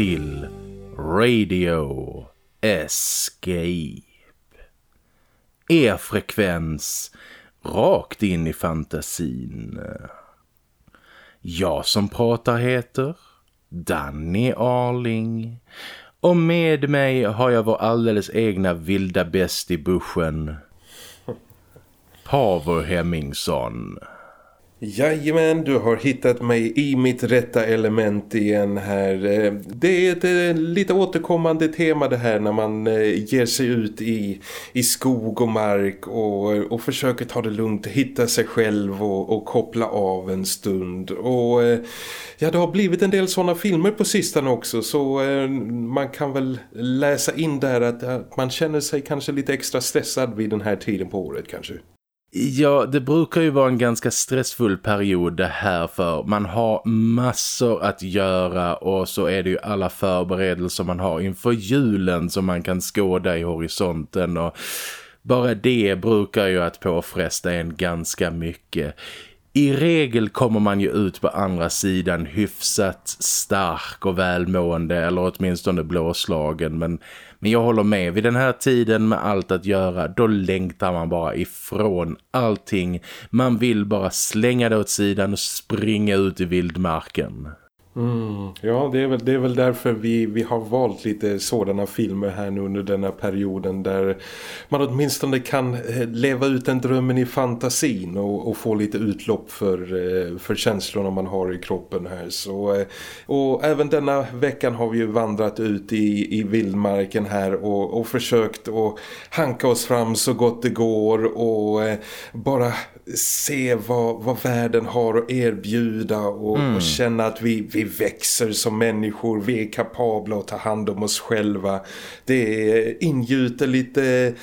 Till Radio Escape. Er frekvens rakt in i fantasin. Jag som pratar heter Danny Arling. Och med mig har jag vår alldeles egna vilda bäst i buschen. Paver Hemmingsson. Jajamän, du har hittat mig i mitt rätta element igen här. Eh, det är ett eh, lite återkommande tema det här när man eh, ger sig ut i, i skog och mark och, och försöker ta det lugnt, hitta sig själv och, och koppla av en stund. Och ja, det har blivit en del sådana filmer på sistone också så man kan väl läsa in där att man känner sig kanske lite extra stressad vid den här tiden på året kanske. Ja, det brukar ju vara en ganska stressfull period det här för man har massor att göra och så är det ju alla förberedelser man har inför julen som man kan skåda i horisonten och bara det brukar ju att påfresta en ganska mycket. I regel kommer man ju ut på andra sidan hyfsat stark och välmående eller åtminstone blåslagen men men jag håller med, vid den här tiden med allt att göra, då längtar man bara ifrån allting. Man vill bara slänga det åt sidan och springa ut i vildmarken. Mm, ja, det är, väl, det är väl därför vi, vi har valt lite sådana filmer här nu under denna perioden där man åtminstone kan eh, leva ut den drömmen i fantasin och, och få lite utlopp för, eh, för känslorna man har i kroppen här. Så, eh, och även denna veckan har vi ju vandrat ut i, i vildmarken här och, och försökt att hanka oss fram så gott det går och bara se vad, vad världen har att erbjuda och, mm. och känna att vi, vi växer som människor, vi är kapabla att ta hand om oss själva. Det ingjuter lite,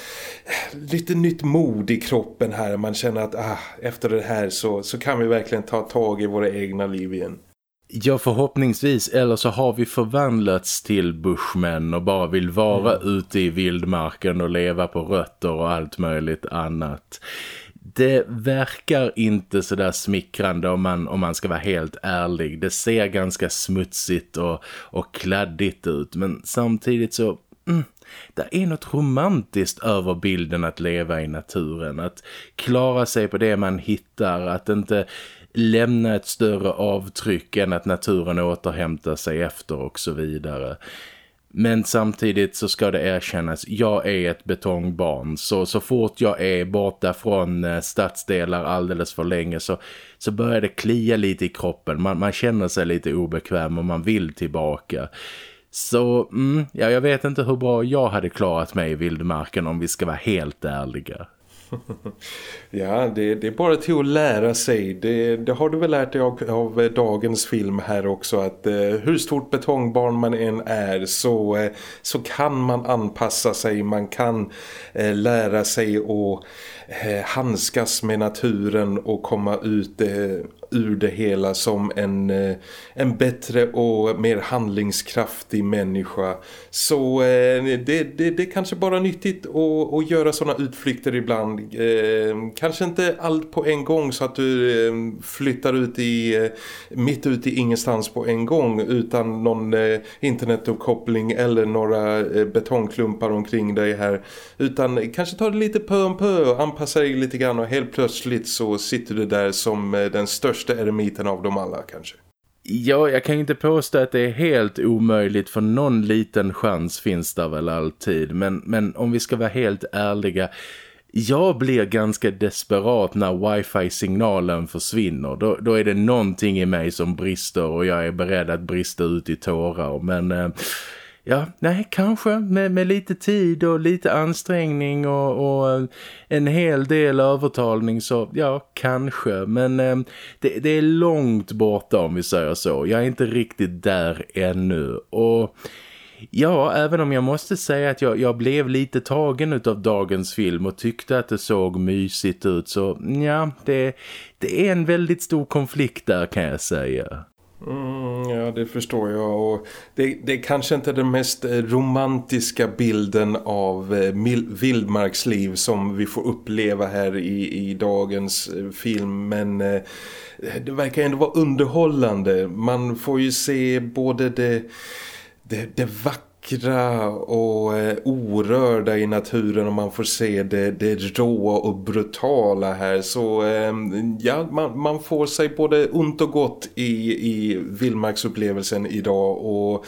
lite nytt mod i kroppen här. Man känner att ah, efter det här så, så kan vi verkligen ta tag i våra egna liv igen. Ja, förhoppningsvis. Eller så har vi förvandlats till bushmen och bara vill vara mm. ute i vildmarken och leva på rötter och allt möjligt annat det verkar inte så där smickrande om man, om man ska vara helt ärlig. Det ser ganska smutsigt och, och kladdigt ut men samtidigt så... Mm, det är något romantiskt över bilden att leva i naturen. Att klara sig på det man hittar. Att inte lämna ett större avtryck än att naturen återhämtar sig efter och så vidare. Men samtidigt så ska det erkännas, jag är ett betongbarn. Så, så fort jag är borta från eh, stadsdelar alldeles för länge så, så börjar det klia lite i kroppen. Man, man känner sig lite obekväm och man vill tillbaka. Så mm, ja, jag vet inte hur bra jag hade klarat mig i vildmarken om vi ska vara helt ärliga. ja, det, det, är bara till att lära sig. Det, det har du väl lärt dig av, av dagens film här också. Att eh, hur stort betongbarn man än är så, eh, så kan man anpassa sig. Man kan eh, lära sig att eh, handskas med naturen och komma ut eh, ur det hela som en, eh, en bättre och mer handlingskraftig människa. Så eh, det, det, det är kanske bara nyttigt att, att göra sådana utflykter ibland. Eh, kanske inte allt på en gång så att du flyttar ut i mitt ut i ingenstans på en gång utan någon internetuppkoppling eller några betongklumpar omkring dig här. Utan kanske ta det lite pö om pö och anpassa dig lite grann och helt plötsligt så sitter du där som den största största eremiten av dem alla kanske. Ja, jag kan inte påstå att det är helt omöjligt för någon liten chans finns där väl alltid. Men, men om vi ska vara helt ärliga, jag blir ganska desperat när wifi-signalen försvinner. Då, då är det någonting i mig som brister och jag är beredd att brista ut i tårar. Men... Eh, Ja, nej, kanske med, med lite tid och lite ansträngning och, och en hel del övertalning så, ja, kanske. Men eh, det, det, är långt borta om vi säger så. Jag är inte riktigt där ännu. Och ja, även om jag måste säga att jag, jag blev lite tagen av dagens film och tyckte att det såg mysigt ut så, ja, det, det är en väldigt stor konflikt där kan jag säga. Mm, ja, det förstår jag. Och det, det är kanske inte den mest eh, romantiska bilden av eh, vildmarksliv som vi får uppleva här i, i dagens eh, film. Men eh, det verkar ändå vara underhållande. Man får ju se både det, det, det vackra vackra och eh, orörda i naturen och man får se det, det råa och brutala här. Så eh, ja, man, man, får sig både ont och gott i, i vildmarksupplevelsen idag. Och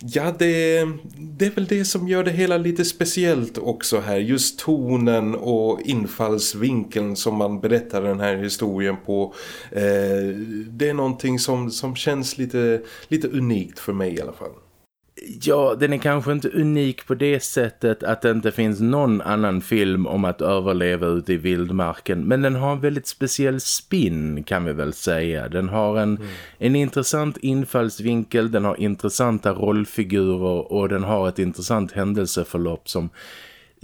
ja det, det är väl det som gör det hela lite speciellt också här. Just tonen och infallsvinkeln som man berättar den här historien på eh, det är någonting som, som känns lite, lite unikt för mig i alla fall. Ja, den är kanske inte unik på det sättet att det inte finns någon annan film om att överleva ute i vildmarken. Men den har en väldigt speciell spin kan vi väl säga. Den har en, mm. en intressant infallsvinkel, den har intressanta rollfigurer och den har ett intressant händelseförlopp som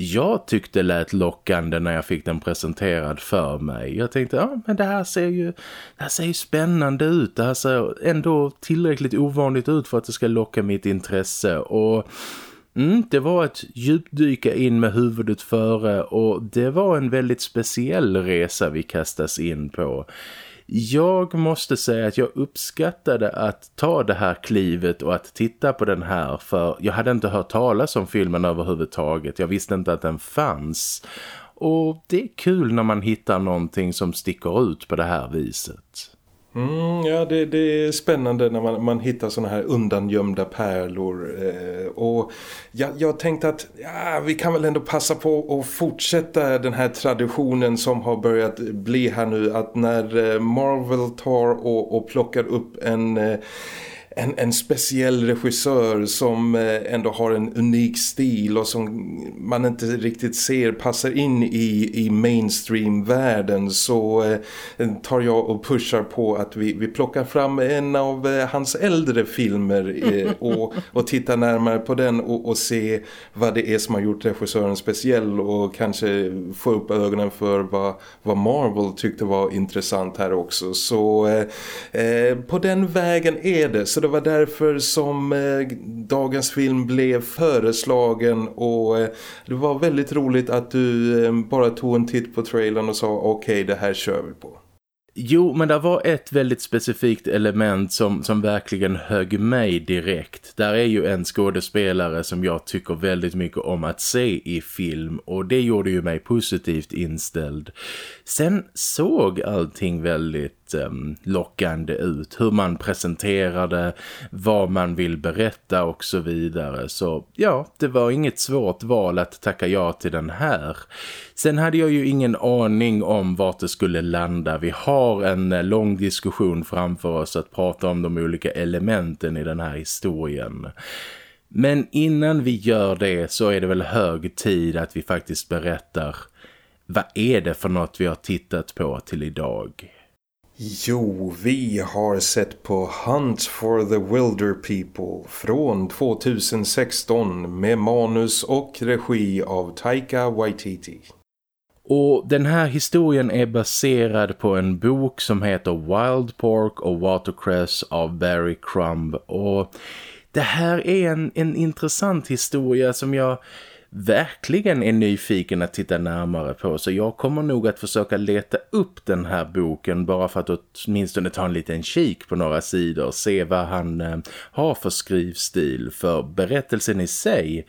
jag tyckte lät lockande när jag fick den presenterad för mig. Jag tänkte, ja men det här ser ju, det här ser ju spännande ut. Det här ser ändå tillräckligt ovanligt ut för att det ska locka mitt intresse. Och mm, det var ett djupdyka in med huvudet före och det var en väldigt speciell resa vi kastas in på. Jag måste säga att jag uppskattade att ta det här klivet och att titta på den här för jag hade inte hört talas om filmen överhuvudtaget. Jag visste inte att den fanns. Och det är kul när man hittar någonting som sticker ut på det här viset. Mm, ja, det, det, är spännande när man, man hittar såna här undangömda pärlor. Eh, och jag, jag tänkte att ja, vi kan väl ändå passa på att fortsätta den här traditionen som har börjat bli här nu. Att när eh, Marvel tar och, och plockar upp en... Eh, en, en speciell regissör som eh, ändå har en unik stil och som man inte riktigt ser passar in i, i mainstream-världen så eh, tar jag och pushar på att vi, vi plockar fram en av eh, hans äldre filmer och, och tittar närmare på den och, och se vad det är som har gjort regissören speciell och kanske få upp ögonen för vad, vad Marvel tyckte var intressant här också. Så på den vägen är det. Så det var därför som eh, dagens film blev föreslagen och eh, det var väldigt roligt att du eh, bara tog en titt på trailern och sa okej okay, det här kör vi på. Jo, men det var ett väldigt specifikt element som, som verkligen högg mig direkt. Där är ju en skådespelare som jag tycker väldigt mycket om att se i film och det gjorde ju mig positivt inställd. Sen såg allting väldigt Ehm, lockande ut. Hur man presenterade, vad man vill berätta och så vidare. Så ja, det var inget svårt val att tacka ja till den här. Sen hade jag ju ingen aning om vart det skulle landa. Vi har en eh, lång diskussion framför oss att prata om de olika elementen i den här historien. Men innan vi gör det så är det väl hög tid att vi faktiskt berättar vad är det för något vi har tittat på till idag? Jo, vi har sett på Hunt for the Wilder People från 2016 med manus och regi av Taika Waititi. Och den här historien är baserad på en bok som heter Wild Pork och Watercress av Barry Crumb. Och det här är en, en intressant historia som jag verkligen är nyfiken att titta närmare på så jag kommer nog att försöka leta upp den här boken bara för att åtminstone ta en liten kik på några sidor och se vad han eh, har för skrivstil för berättelsen i sig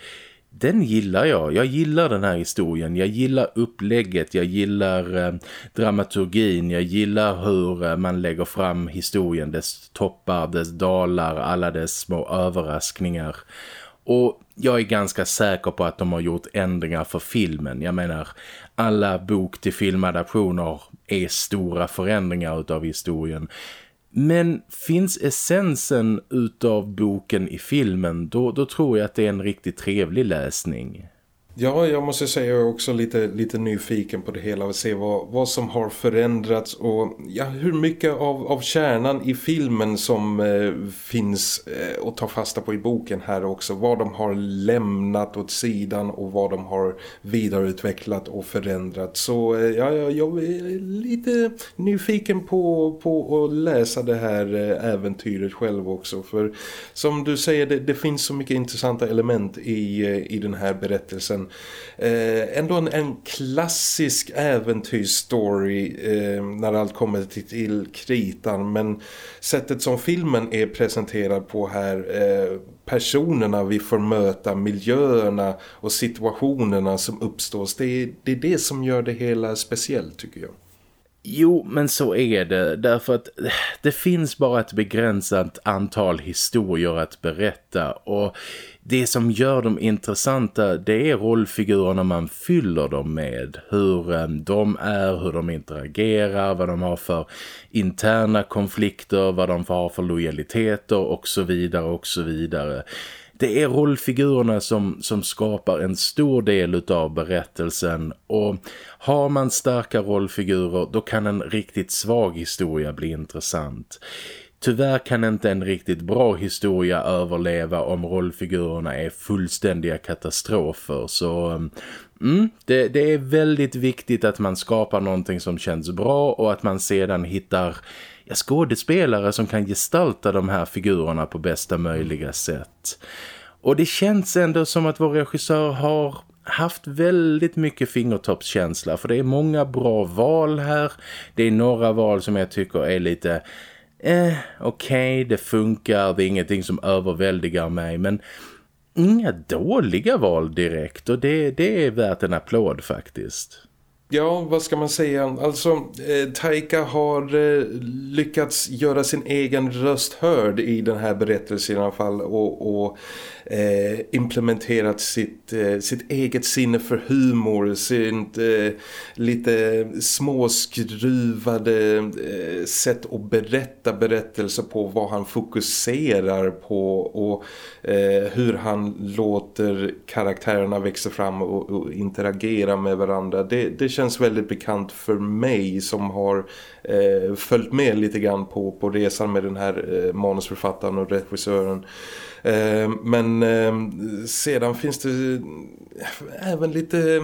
den gillar jag. Jag gillar den här historien. Jag gillar upplägget. Jag gillar eh, dramaturgin. Jag gillar hur eh, man lägger fram historien. Dess toppar, dess dalar, alla dess små överraskningar. Och jag är ganska säker på att de har gjort ändringar för filmen. Jag menar, alla bok till filmadaptioner är stora förändringar utav historien. Men finns essensen utav boken i filmen, då, då tror jag att det är en riktigt trevlig läsning. Ja, jag måste säga jag är också lite, lite nyfiken på det hela och se vad, vad som har förändrats och ja, hur mycket av, av kärnan i filmen som eh, finns eh, att ta fasta på i boken här också. Vad de har lämnat åt sidan och vad de har vidareutvecklat och förändrat. Så eh, ja, jag är lite nyfiken på, på att läsa det här eh, äventyret själv också. För som du säger, det, det finns så mycket intressanta element i, eh, i den här berättelsen eh, ändå en, en klassisk äventyrsstory eh, när allt kommer till, till kritan men sättet som filmen är presenterad på här eh, personerna vi får möta, miljöerna och situationerna som uppstår det, det är det som gör det hela speciellt tycker jag. Jo, men så är det. Därför att eh, det finns bara ett begränsat antal historier att berätta. Och det som gör dem intressanta det är rollfigurerna man fyller dem med. Hur eh, de är, hur de interagerar, vad de har för interna konflikter, vad de har för lojaliteter och så vidare och så vidare. Det är rollfigurerna som, som skapar en stor del av berättelsen och har man starka rollfigurer då kan en riktigt svag historia bli intressant. Tyvärr kan inte en riktigt bra historia överleva om rollfigurerna är fullständiga katastrofer. Så mm, mm, det, det, är väldigt viktigt att man skapar någonting som känns bra och att man sedan hittar ja, skådespelare som kan gestalta de här figurerna på bästa möjliga sätt. Och det känns ändå som att vår regissör har haft väldigt mycket fingertoppskänsla för det är många bra val här. Det är några val som jag tycker är lite eh, okej, okay, det funkar, det är ingenting som överväldigar mig men inga dåliga val direkt och det, det är värt en applåd faktiskt. Ja, vad ska man säga? Alltså, eh, Taika har eh, lyckats göra sin egen röst hörd i den här berättelsen i alla fall och, och eh, implementerat sitt, eh, sitt eget sinne för humor, sitt eh, lite småskruvade eh, sätt att berätta berättelser på vad han fokuserar på och eh, hur han låter karaktärerna växa fram och, och interagera med varandra. Det, det känns väldigt bekant för mig som har eh, följt med lite grann på, på resan med den här eh, manusförfattaren och regissören. Eh, men eh, sedan finns det även lite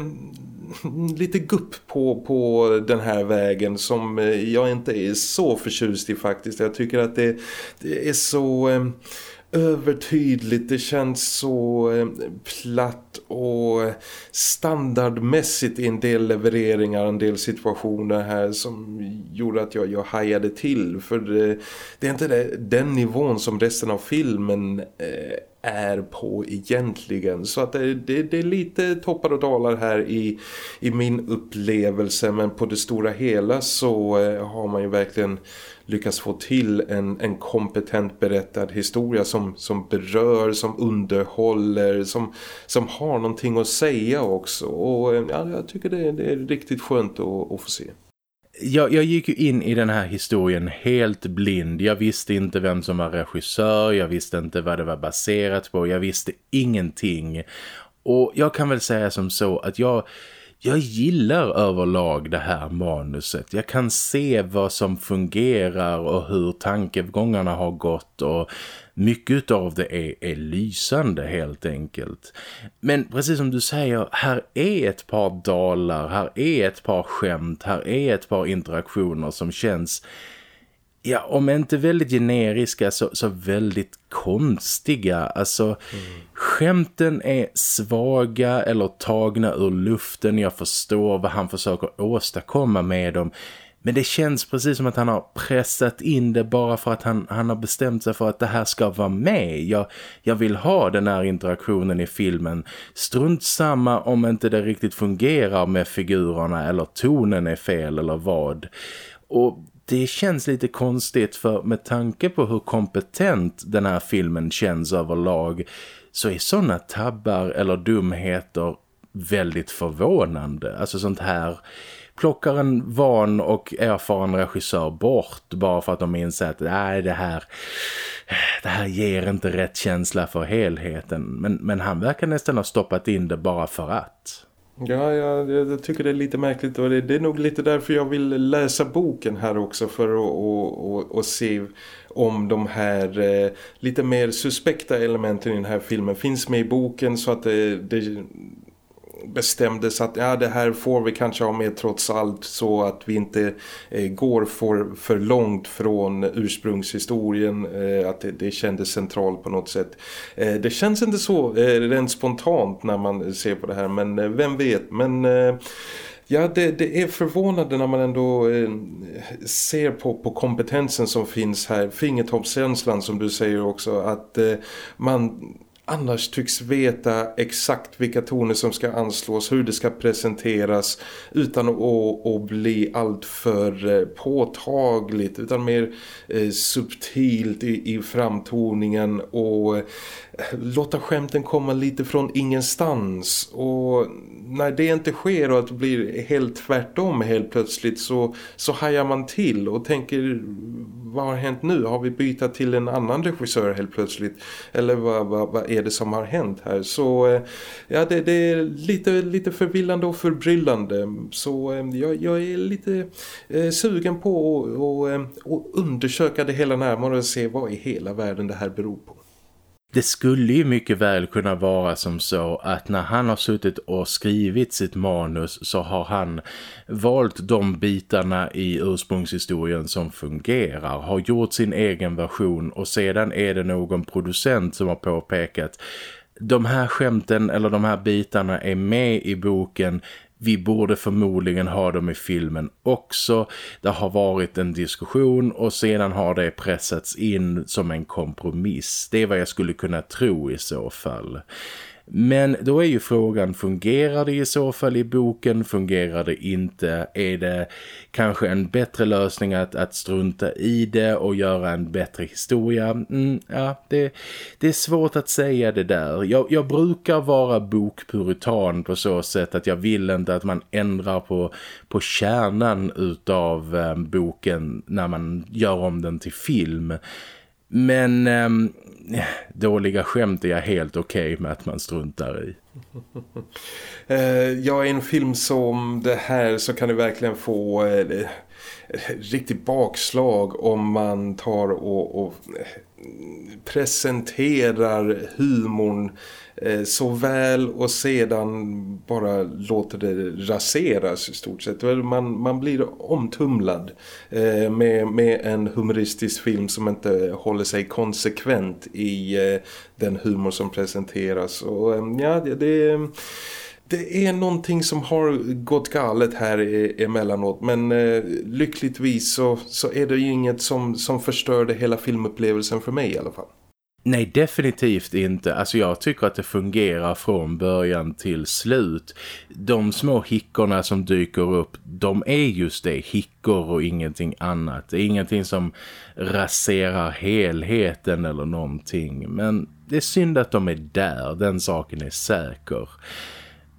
lite gupp på, på den här vägen som eh, jag inte är så förtjust i faktiskt. Jag tycker att det, det är så eh, övertydligt, det känns så eh, platt och standardmässigt i en del levereringar, en del situationer här som gjorde att jag, jag hajade till. För det, det är inte det, den nivån som resten av filmen eh, är på egentligen. Så att det, det, det, är lite toppar och dalar här i, i min upplevelse. Men på det stora hela så eh, har man ju verkligen lyckas få till en, en kompetent berättad historia som, som berör, som underhåller, som, som har någonting att säga också. Och eh, ja, jag tycker det, det är riktigt skönt att, att få se. Jag, jag, gick ju in i den här historien helt blind. Jag visste inte vem som var regissör, jag visste inte vad det var baserat på, jag visste ingenting. Och jag kan väl säga som så att jag jag gillar överlag det här manuset. Jag kan se vad som fungerar och hur tankegångarna har gått och mycket av det är, är lysande helt enkelt. Men precis som du säger, här är ett par dalar, här är ett par skämt, här är ett par interaktioner som känns ja, om inte väldigt generiska så, så väldigt konstiga. Alltså, mm. skämten är svaga eller tagna ur luften. Jag förstår vad han försöker åstadkomma med dem. Men det känns precis som att han har pressat in det bara för att han, han har bestämt sig för att det här ska vara med. Jag, jag vill ha den här interaktionen i filmen. Strunt samma om inte det riktigt fungerar med figurerna eller tonen är fel eller vad. Och det känns lite konstigt för med tanke på hur kompetent den här filmen känns överlag så är sådana tabbar eller dumheter väldigt förvånande. Alltså sånt här plockar en van och erfaren regissör bort bara för att de inser att nej, det här det här ger inte rätt känsla för helheten. Men, men han verkar nästan ha stoppat in det bara för att. Ja, ja, jag tycker det är lite märkligt och det, det är nog lite därför jag vill läsa boken här också för att och, och, och se om de här eh, lite mer suspekta elementen i den här filmen finns med i boken så att det, det bestämdes att ja, det här får vi kanske ha med trots allt så att vi inte eh, går för, för långt från ursprungshistorien eh, att det, det kändes centralt på något sätt. Eh, det känns inte så eh, rent spontant när man ser på det här men eh, vem vet men eh, Ja, det, det, är förvånande när man ändå eh, ser på, på kompetensen som finns här. Fingertoppskänslan som du säger också. Att eh, man annars tycks veta exakt vilka toner som ska anslås, hur det ska presenteras utan att, att bli alltför eh, påtagligt utan mer eh, subtilt i, i framtoningen och eh, låta skämten komma lite från ingenstans. Och när det inte sker och att det blir helt tvärtom helt plötsligt så, så hajar man till och tänker vad har hänt nu? Har vi bytt till en annan regissör helt plötsligt? Eller vad, vad, vad är det som har hänt här? Så eh, ja, det, det, är lite, lite förvillande och förbryllande. Så eh, jag, jag är lite eh, sugen på att och, eh, och undersöka det hela närmare och se vad i hela världen det här beror på. Det skulle ju mycket väl kunna vara som så att när han har suttit och skrivit sitt manus så har han valt de bitarna i ursprungshistorien som fungerar, har gjort sin egen version och sedan är det någon producent som har påpekat de här skämten eller de här bitarna är med i boken vi borde förmodligen ha dem i filmen också. Det har varit en diskussion och sedan har det pressats in som en kompromiss. Det är vad jag skulle kunna tro i så fall. Men då är ju frågan, fungerar det i så fall i boken? Fungerar det inte? Är det kanske en bättre lösning att, att strunta i det och göra en bättre historia? Mm, ja, det, det är svårt att säga det där. Jag, jag brukar vara bokpuritan på så sätt att jag vill inte att man ändrar på, på kärnan utav eh, boken när man gör om den till film. Men eh, dåliga skämt är jag helt okej okay med att man struntar i. Eh, ja, i en film som det här så kan det verkligen få eh, eh, riktigt bakslag om man tar och, och presenterar humorn Eh, så väl och sedan bara låter det raseras i stort sett. Man, man blir omtumlad eh, med, med en humoristisk film som inte håller sig konsekvent i eh, den humor som presenteras. Och ja, det, det det är någonting som har gått galet här e, emellanåt men eh, lyckligtvis så, så är det ju inget som, som förstörde hela filmupplevelsen för mig i alla fall. Nej, definitivt inte. Alltså jag tycker att det fungerar från början till slut. De små hickorna som dyker upp, de är just det, hickor och ingenting annat. Det är ingenting som raserar helheten eller någonting. Men det är synd att de är där, den saken är säker.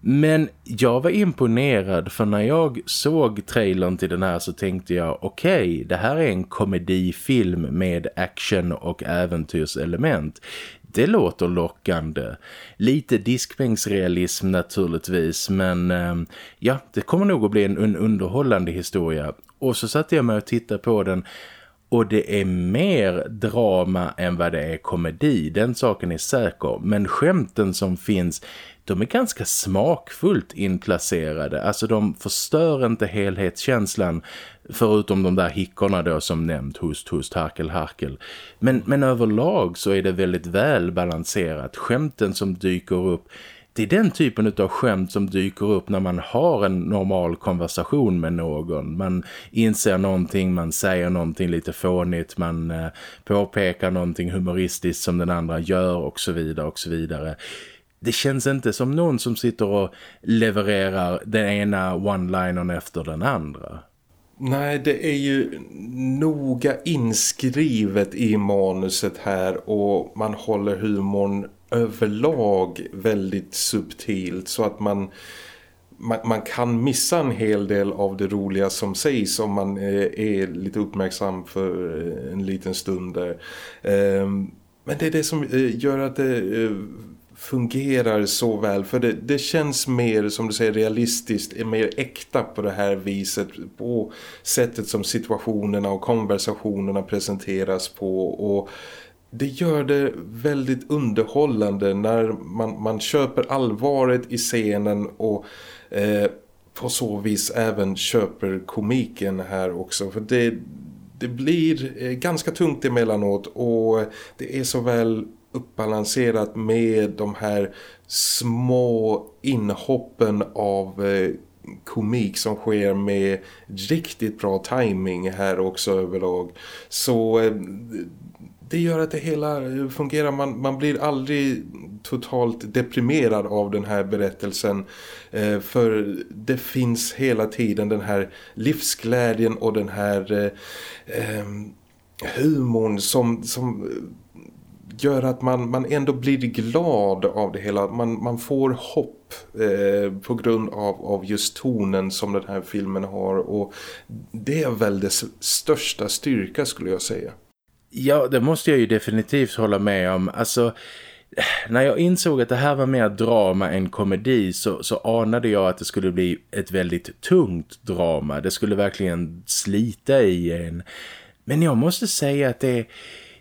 Men jag var imponerad för när jag såg trailern till den här så tänkte jag okej, okay, det här är en komedifilm med action och äventyrselement. Det låter lockande. Lite diskbänksrealism naturligtvis men eh, ja, det kommer nog att bli en, en underhållande historia. Och så satte jag mig och tittade på den och det är mer drama än vad det är komedi, den saken är säker. Men skämten som finns, de är ganska smakfullt inplacerade. Alltså de förstör inte helhetskänslan förutom de där hickorna då som nämnt, host, host, harkel, harkel. Men, men överlag så är det väldigt väl balanserat. Skämten som dyker upp det är den typen av skämt som dyker upp när man har en normal konversation med någon. Man inser någonting, man säger någonting lite fånigt, man eh, påpekar någonting humoristiskt som den andra gör och så vidare och så vidare. Det känns inte som någon som sitter och levererar den ena one-linern efter den andra. Nej, det är ju noga inskrivet i manuset här och man håller humorn överlag väldigt subtilt så att man, man, man, kan missa en hel del av det roliga som sägs om man är, är lite uppmärksam för eh, en liten stund där. Ehm, men det är det som eh, gör att det eh, fungerar så väl. För det, det känns mer, som du säger, realistiskt, mer äkta på det här viset. På sättet som situationerna och konversationerna presenteras på. Och det gör det väldigt underhållande när man, man köper allvaret i scenen och eh, på så vis även köper komiken här också. För det, det blir eh, ganska tungt emellanåt och det är så väl uppbalanserat med de här små inhoppen av eh, komik som sker med riktigt bra timing här också överlag. Så eh, det gör att det hela fungerar. Man, man blir aldrig totalt deprimerad av den här berättelsen. Eh, för det finns hela tiden den här livsglädjen och den här eh, ehm, humorn som, som gör att man, man ändå blir glad av det hela. Man, man får hopp eh, på grund av, av just tonen som den här filmen har. Och det är väl dess största styrka skulle jag säga. Ja, det måste jag ju definitivt hålla med om. Alltså, när jag insåg att det här var mer drama än komedi så, så anade jag att det skulle bli ett väldigt tungt drama. Det skulle verkligen slita i en. Men jag måste säga att det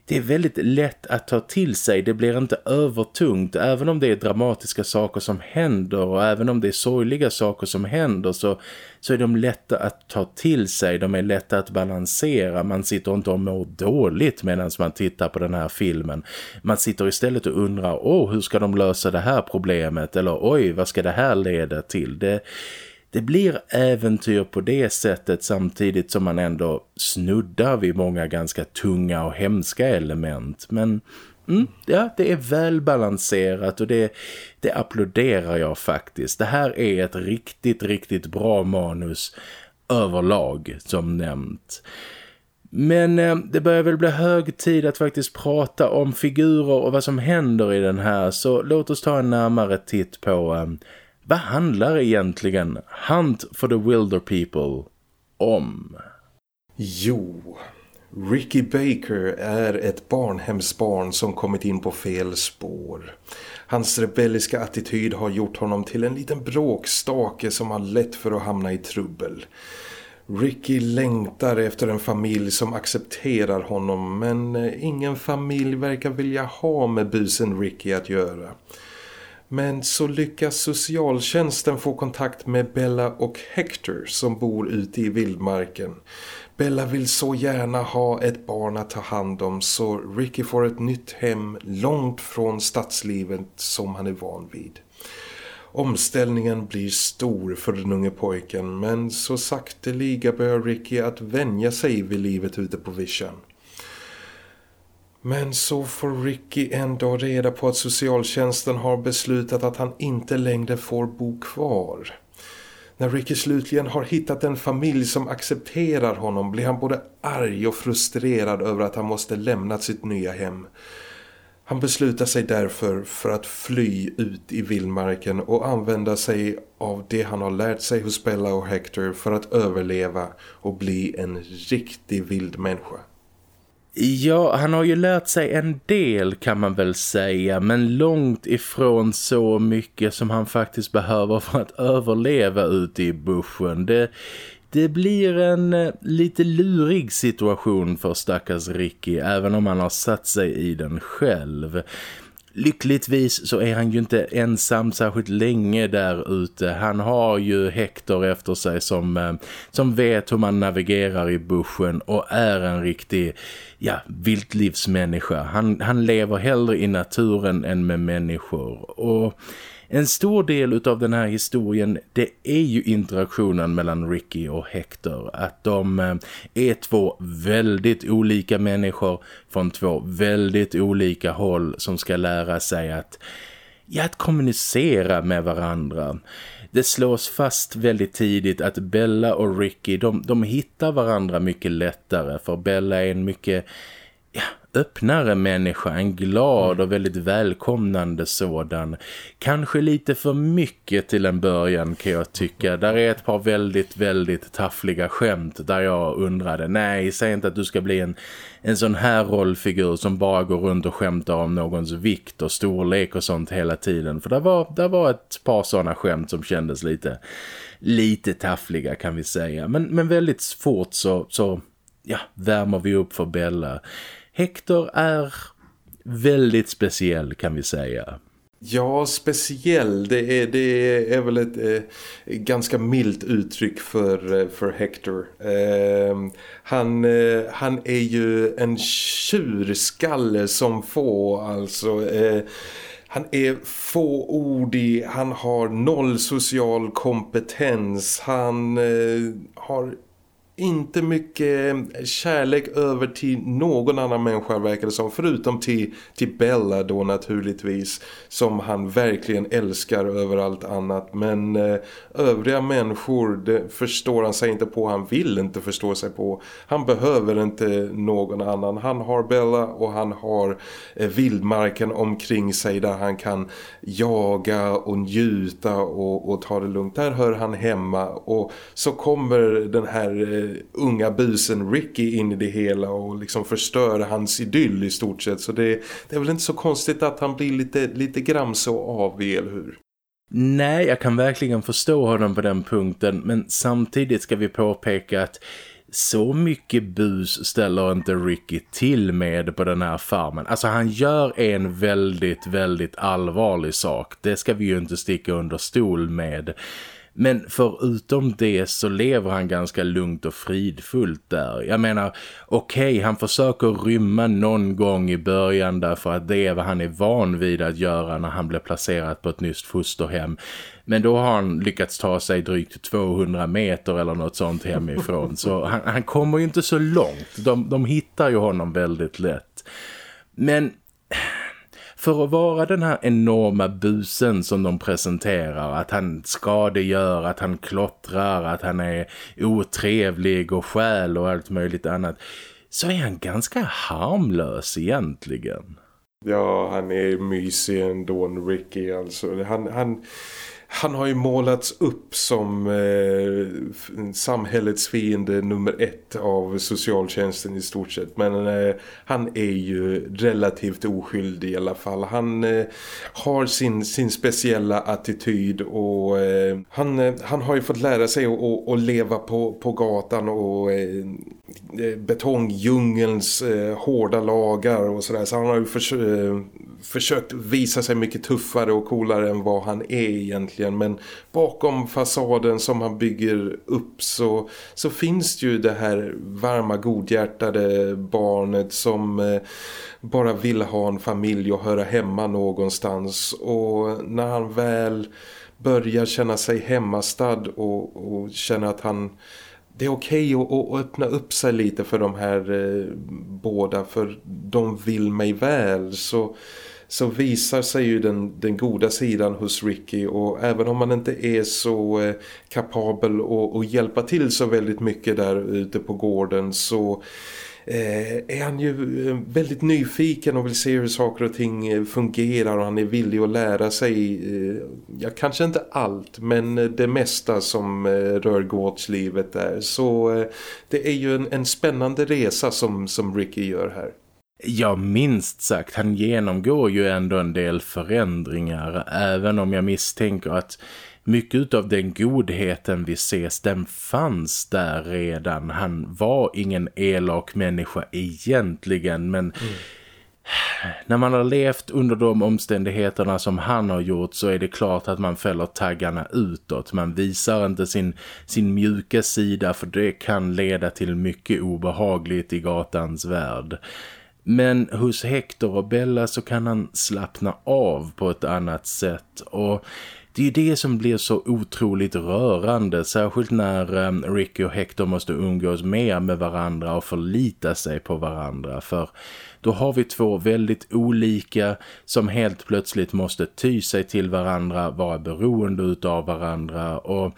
det är väldigt lätt att ta till sig. Det blir inte övertungt. Även om det är dramatiska saker som händer och även om det är sorgliga saker som händer så, så är de lätta att ta till sig. De är lätta att balansera. Man sitter inte och mår dåligt medan man tittar på den här filmen. Man sitter istället och undrar, åh hur ska de lösa det här problemet? Eller oj, vad ska det här leda till? Det det blir äventyr på det sättet samtidigt som man ändå snuddar vid många ganska tunga och hemska element. Men mm, ja, det är välbalanserat och det, det applåderar jag faktiskt. Det här är ett riktigt, riktigt bra manus överlag som nämnt. Men eh, det börjar väl bli hög tid att faktiskt prata om figurer och vad som händer i den här. Så låt oss ta en närmare titt på eh, vad handlar egentligen Hunt for the Wilder People om? Jo, Ricky Baker är ett barnhemsbarn som kommit in på fel spår. Hans rebelliska attityd har gjort honom till en liten bråkstake som har lätt för att hamna i trubbel. Ricky längtar efter en familj som accepterar honom men ingen familj verkar vilja ha med busen Ricky att göra. Men så lyckas socialtjänsten få kontakt med Bella och Hector som bor ute i vildmarken. Bella vill så gärna ha ett barn att ta hand om så Ricky får ett nytt hem långt från stadslivet som han är van vid. Omställningen blir stor för den unge pojken men så sakteliga börjar Ricky att vänja sig vid livet ute på vischan. Men så får Ricky en dag reda på att socialtjänsten har beslutat att han inte längre får bo kvar. När Ricky slutligen har hittat en familj som accepterar honom blir han både arg och frustrerad över att han måste lämna sitt nya hem. Han beslutar sig därför för att fly ut i vildmarken och använda sig av det han har lärt sig hos Bella och Hector för att överleva och bli en riktig vildmänniska. Ja, han har ju lärt sig en del kan man väl säga men långt ifrån så mycket som han faktiskt behöver för att överleva ute i buschen. Det, det blir en eh, lite lurig situation för stackars Ricky även om han har satt sig i den själv. Lyckligtvis så är han ju inte ensam särskilt länge där ute. Han har ju Hector efter sig som, eh, som vet hur man navigerar i buschen och är en riktig ja, viltlivsmänniska. Han, han lever hellre i naturen än med människor. Och en stor del av den här historien det är ju interaktionen mellan Ricky och Hector. Att de eh, är två väldigt olika människor från två väldigt olika håll som ska lära sig att, ja, att kommunicera med varandra. Det slås fast väldigt tidigt att Bella och Ricky de, de hittar varandra mycket lättare för Bella är en mycket ja, öppnare människa, en glad och väldigt välkomnande sådan. Kanske lite för mycket till en början kan jag tycka. Där är ett par väldigt, väldigt taffliga skämt där jag undrade, nej, säg inte att du ska bli en, en sån här rollfigur som bara går runt och skämtar om någons vikt och storlek och sånt hela tiden. För det var, där var ett par sådana skämt som kändes lite, lite taffliga kan vi säga. Men, men väldigt fort så, så ja, värmer vi upp för Bella. Hector är väldigt speciell kan vi säga. Ja, speciell. Det är, det är väl ett eh, ganska milt uttryck för, eh, för Hector. Eh, han, eh, han är ju en tjurskalle som få, alltså... Eh, han är fåordig, han har noll social kompetens, han eh, har inte mycket eh, kärlek över till någon annan människa verkar det som. Förutom till, till Bella då naturligtvis. Som han verkligen älskar över allt annat. Men eh, övriga människor det förstår han sig inte på. Han vill inte förstå sig på. Han behöver inte någon annan. Han har Bella och han har eh, vildmarken omkring sig där han kan jaga och njuta och, och ta det lugnt. Där hör han hemma. Och så kommer den här eh, unga busen Ricky in i det hela och liksom förstör hans idyll i stort sett. Så det, det är väl inte så konstigt att han blir lite, lite grams och avig, eller hur? Nej, jag kan verkligen förstå honom på den punkten. Men samtidigt ska vi påpeka att så mycket bus ställer inte Ricky till med på den här farmen. Alltså han gör en väldigt, väldigt allvarlig sak. Det ska vi ju inte sticka under stol med. Men förutom det så lever han ganska lugnt och fridfullt där. Jag menar, okej, okay, han försöker rymma någon gång i början därför att det är vad han är van vid att göra när han blir placerad på ett nytt fosterhem. Men då har han lyckats ta sig drygt 200 meter eller något sånt hemifrån. så han, han kommer ju inte så långt. De, de hittar ju honom väldigt lätt. Men för att vara den här enorma busen som de presenterar, att han skadegör, att han klottrar, att han är otrevlig och skäl och allt möjligt annat, så är han ganska harmlös egentligen. Ja, han är mysig ändå, Ricky alltså. Han, han, han har ju målats upp som eh, samhällets fiende nummer ett av socialtjänsten i stort sett. Men eh, han är ju relativt oskyldig i alla fall. Han eh, har sin, sin speciella attityd och eh, han, eh, han har ju fått lära sig att, att leva på, på gatan och eh, eh betongdjungelns eh, hårda lagar och sådär. Så han har ju förs eh, försökt visa sig mycket tuffare och coolare än vad han är egentligen. Men bakom fasaden som han bygger upp så, så finns det ju det här varma godhjärtade barnet som eh, bara vill ha en familj och höra hemma någonstans. Och när han väl börjar känna sig hemmastad och, och känner att han det är okej okay att, att, öppna upp sig lite för de här eh, båda för de vill mig väl så så visar sig ju den, den goda sidan hos Ricky och även om man inte är så eh, kapabel att, att hjälpa till så väldigt mycket där ute på gården så eh, är han ju eh, väldigt nyfiken och vill se hur saker och ting eh, fungerar och han är villig att lära sig, ja kanske inte allt men det mesta som rör gårdslivet där. Så det är ju en, en spännande resa som, som Ricky gör här. Ja, minst sagt. Han genomgår ju ändå en del förändringar. Även om jag misstänker att mycket av den godheten vi ses, den fanns där redan. Han var ingen elak människa egentligen, men... Mm. När man har levt under de omständigheterna som han har gjort så är det klart att man fäller taggarna utåt. Man visar inte sin, sin mjuka sida för det kan leda till mycket obehagligt i gatans värld. Men hos Hector och Bella så kan han slappna av på ett annat sätt och det är det som blir så otroligt rörande, särskilt när ehm, Ricky och Hector måste umgås mer med varandra och förlita sig på varandra. För då har vi två väldigt olika som helt plötsligt måste ty sig till varandra, vara beroende av varandra och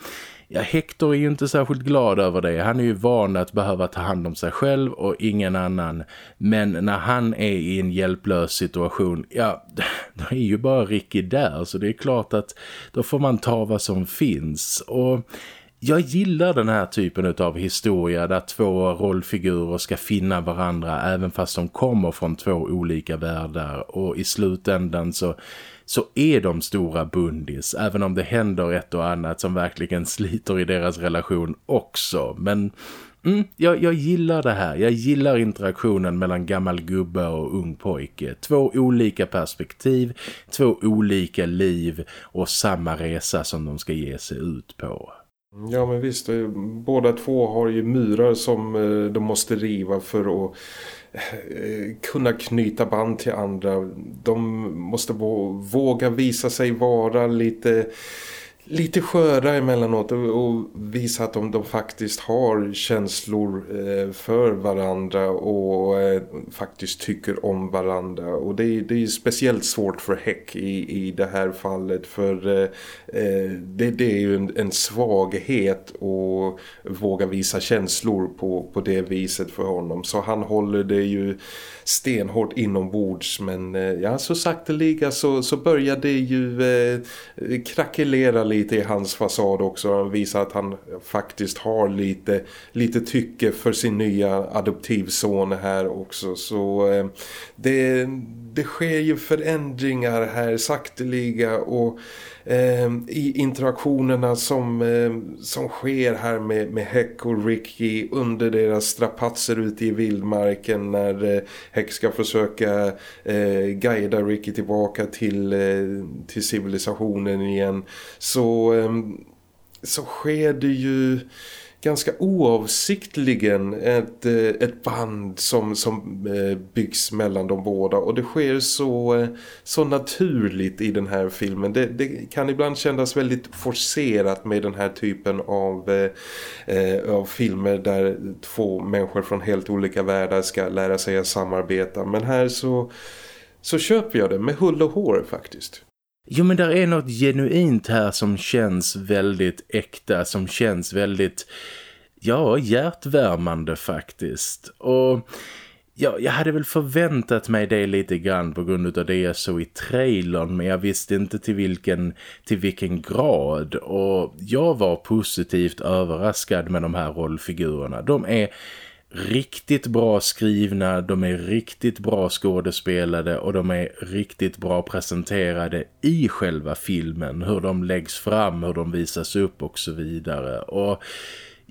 ja, Hector är ju inte särskilt glad över det. Han är ju van att behöva ta hand om sig själv och ingen annan. Men när han är i en hjälplös situation, ja, då är ju bara Ricky där. Så det är klart att då får man ta vad som finns. Och jag gillar den här typen av historia där två rollfigurer ska finna varandra även fast de kommer från två olika världar och i slutändan så, så är de stora bundis även om det händer ett och annat som verkligen sliter i deras relation också. Men mm, jag, jag gillar det här. Jag gillar interaktionen mellan gammal gubbe och ung pojke. Två olika perspektiv, två olika liv och samma resa som de ska ge sig ut på. Ja men visst, eh, båda två har ju murar som eh, de måste riva för att Eh, kunna knyta band till andra. De måste våga visa sig vara lite lite sköra emellanåt och, visa att de, de faktiskt har känslor eh, för varandra och eh, faktiskt tycker om varandra och det, det är speciellt svårt för Heck i, i det här fallet för eh, Eh, det, det är ju en, en svaghet att våga visa känslor på, på det viset för honom så han håller det ju stenhårt inombords men eh, ja, så sakteliga så, så börjar det ju eh, krackelera lite i hans fasad också. Han visar att han faktiskt har lite, lite tycke för sin nya adoptivson här också. Så eh, det, det sker ju förändringar här sakteliga och eh, i interaktionerna som, eh, som sker här med, med Heck och Ricky under deras strapatser ute i vildmarken när eh, Heck ska försöka eh, guida Ricky tillbaka till, eh, till civilisationen igen. Så, ehm, så sker det ju ganska oavsiktligen ett, eh, ett band som, som eh, byggs mellan de båda och det sker så, eh, så naturligt i den här filmen. Det, det kan ibland kännas väldigt forcerat med den här typen av, eh, av filmer där två människor från helt olika världar ska lära sig att samarbeta. Men här så, så köper jag det med hull och hår faktiskt. Jo men där är något genuint här som känns väldigt äkta, som känns väldigt, ja, hjärtvärmande faktiskt. Och ja, jag hade väl förväntat mig det lite grann på grund av det jag såg i trailern men jag visste inte till vilken, till vilken grad och jag var positivt överraskad med de här rollfigurerna. De är riktigt bra skrivna, de är riktigt bra skådespelade och de är riktigt bra presenterade i själva filmen. Hur de läggs fram, hur de visas upp och så vidare. Och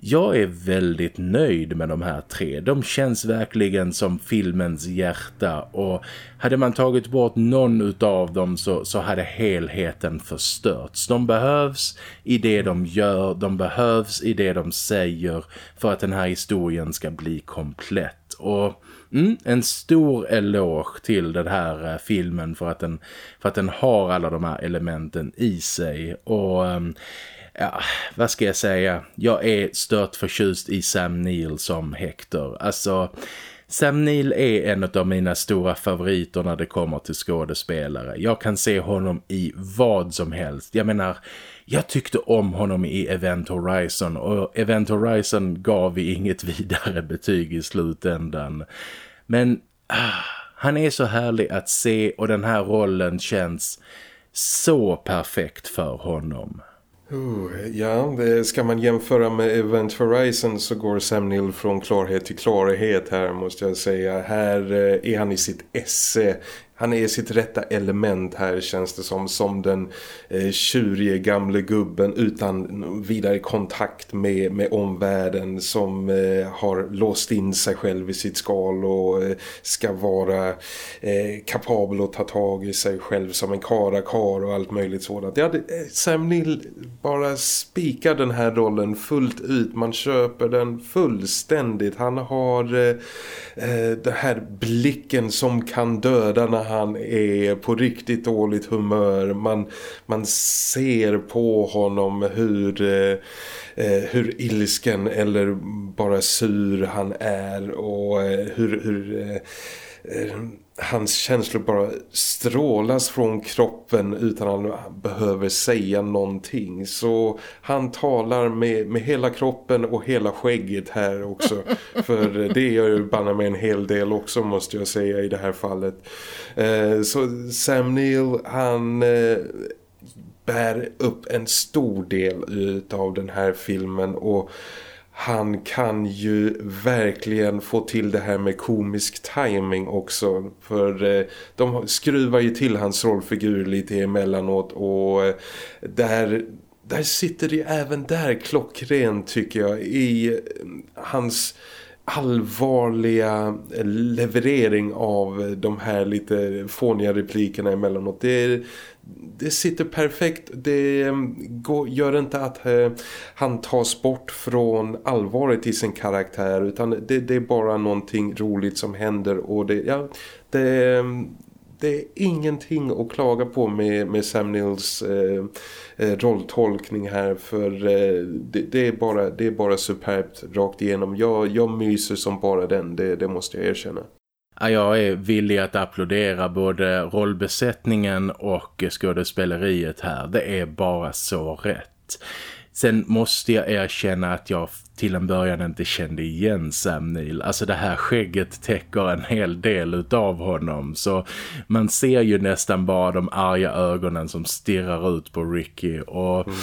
jag är väldigt nöjd med de här tre. De känns verkligen som filmens hjärta och hade man tagit bort någon av dem så, så hade helheten förstörts. De behövs i det de gör, de behövs i det de säger för att den här historien ska bli komplett. Och mm, en stor eloge till den här uh, filmen för att, den, för att den har alla de här elementen i sig och... Ehm, Ja, vad ska jag säga? Jag är stört förtjust i Sam Neill som Hector. Alltså, Sam Neill är en av mina stora favoriter när det kommer till skådespelare. Jag kan se honom i vad som helst. Jag menar, jag tyckte om honom i Event Horizon och Event Horizon gav vi inget vidare betyg i slutändan. Men ah, han är så härlig att se och den här rollen känns så perfekt för honom. Uh, ja, ska man jämföra med Event Horizon så går Sam Neill från klarhet till klarhet här måste jag säga. Här eh, är han i sitt esse han är sitt rätta element här känns det som. Som den eh, tjurige gamle gubben utan vidare kontakt med, med omvärlden. Som eh, har låst in sig själv i sitt skal och eh, ska vara eh, kapabel att ta tag i sig själv som en karakar och allt möjligt sådant. Ja, det, eh, Sam Neill bara spikar den här rollen fullt ut. Man köper den fullständigt. Han har eh, eh den här blicken som kan döda när han är på riktigt dåligt humör. Man, man ser på honom hur, eh, eh, hur ilsken eller bara sur han är och eh, hur... hur eh, eh hans känslor bara strålas från kroppen utan att han behöver säga någonting. Så han talar med, med hela kroppen och hela skägget här också. För det gör ju banna med en hel del också måste jag säga i det här fallet. Eh, så Sam Neill han... Eh, bär upp en stor del av den här filmen och han kan ju verkligen få till det här med komisk timing också för eh, de skruvar ju till hans rollfigur lite emellanåt och eh, där, där sitter det även där klockrent tycker jag i eh, hans allvarliga leverering av de här lite fåniga replikerna emellanåt. Det är, det sitter perfekt. Det mm, går, gör inte att eh, han tas bort från allvaret i sin karaktär utan det, det, är bara någonting roligt som händer och det, ja, det, mm, det är ingenting att klaga på med, med Sam Nils eh, eh, rolltolkning här för eh, det, det, är bara, det är bara superbt rakt igenom. Jag, jag myser som bara den, det, det måste jag erkänna. Jag är villig att applådera både rollbesättningen och skådespeleriet här. Det är bara så rätt. Sen måste jag erkänna att jag till en början inte kände igen Sam Neill. Alltså det här skägget täcker en hel del utav honom. Så man ser ju nästan bara de arga ögonen som stirrar ut på Ricky. Och mm.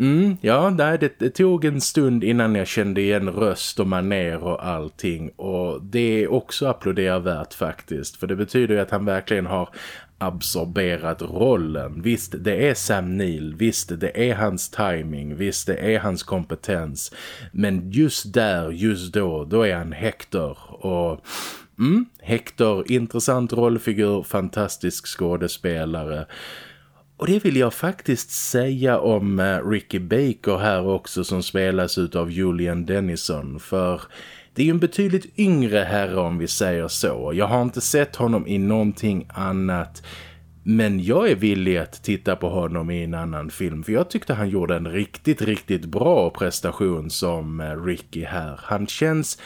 Mm, ja, nej, det, det, tog en stund innan jag kände igen röst och maner och allting. Och det är också applådervärt faktiskt. För det betyder ju att han verkligen har absorberat rollen. Visst, det är Sam Neill. Visst, det är hans timing. Visst, det är hans kompetens. Men just där, just då, då är han Hector. Och... Mm, Hector, intressant rollfigur, fantastisk skådespelare. Och det vill jag faktiskt säga om eh, Ricky Baker här också som spelas av Julian Dennison för det är ju en betydligt yngre herre om vi säger så. Jag har inte sett honom i någonting annat men jag är villig att titta på honom i en annan film för jag tyckte han gjorde en riktigt, riktigt bra prestation som eh, Ricky här. Han känns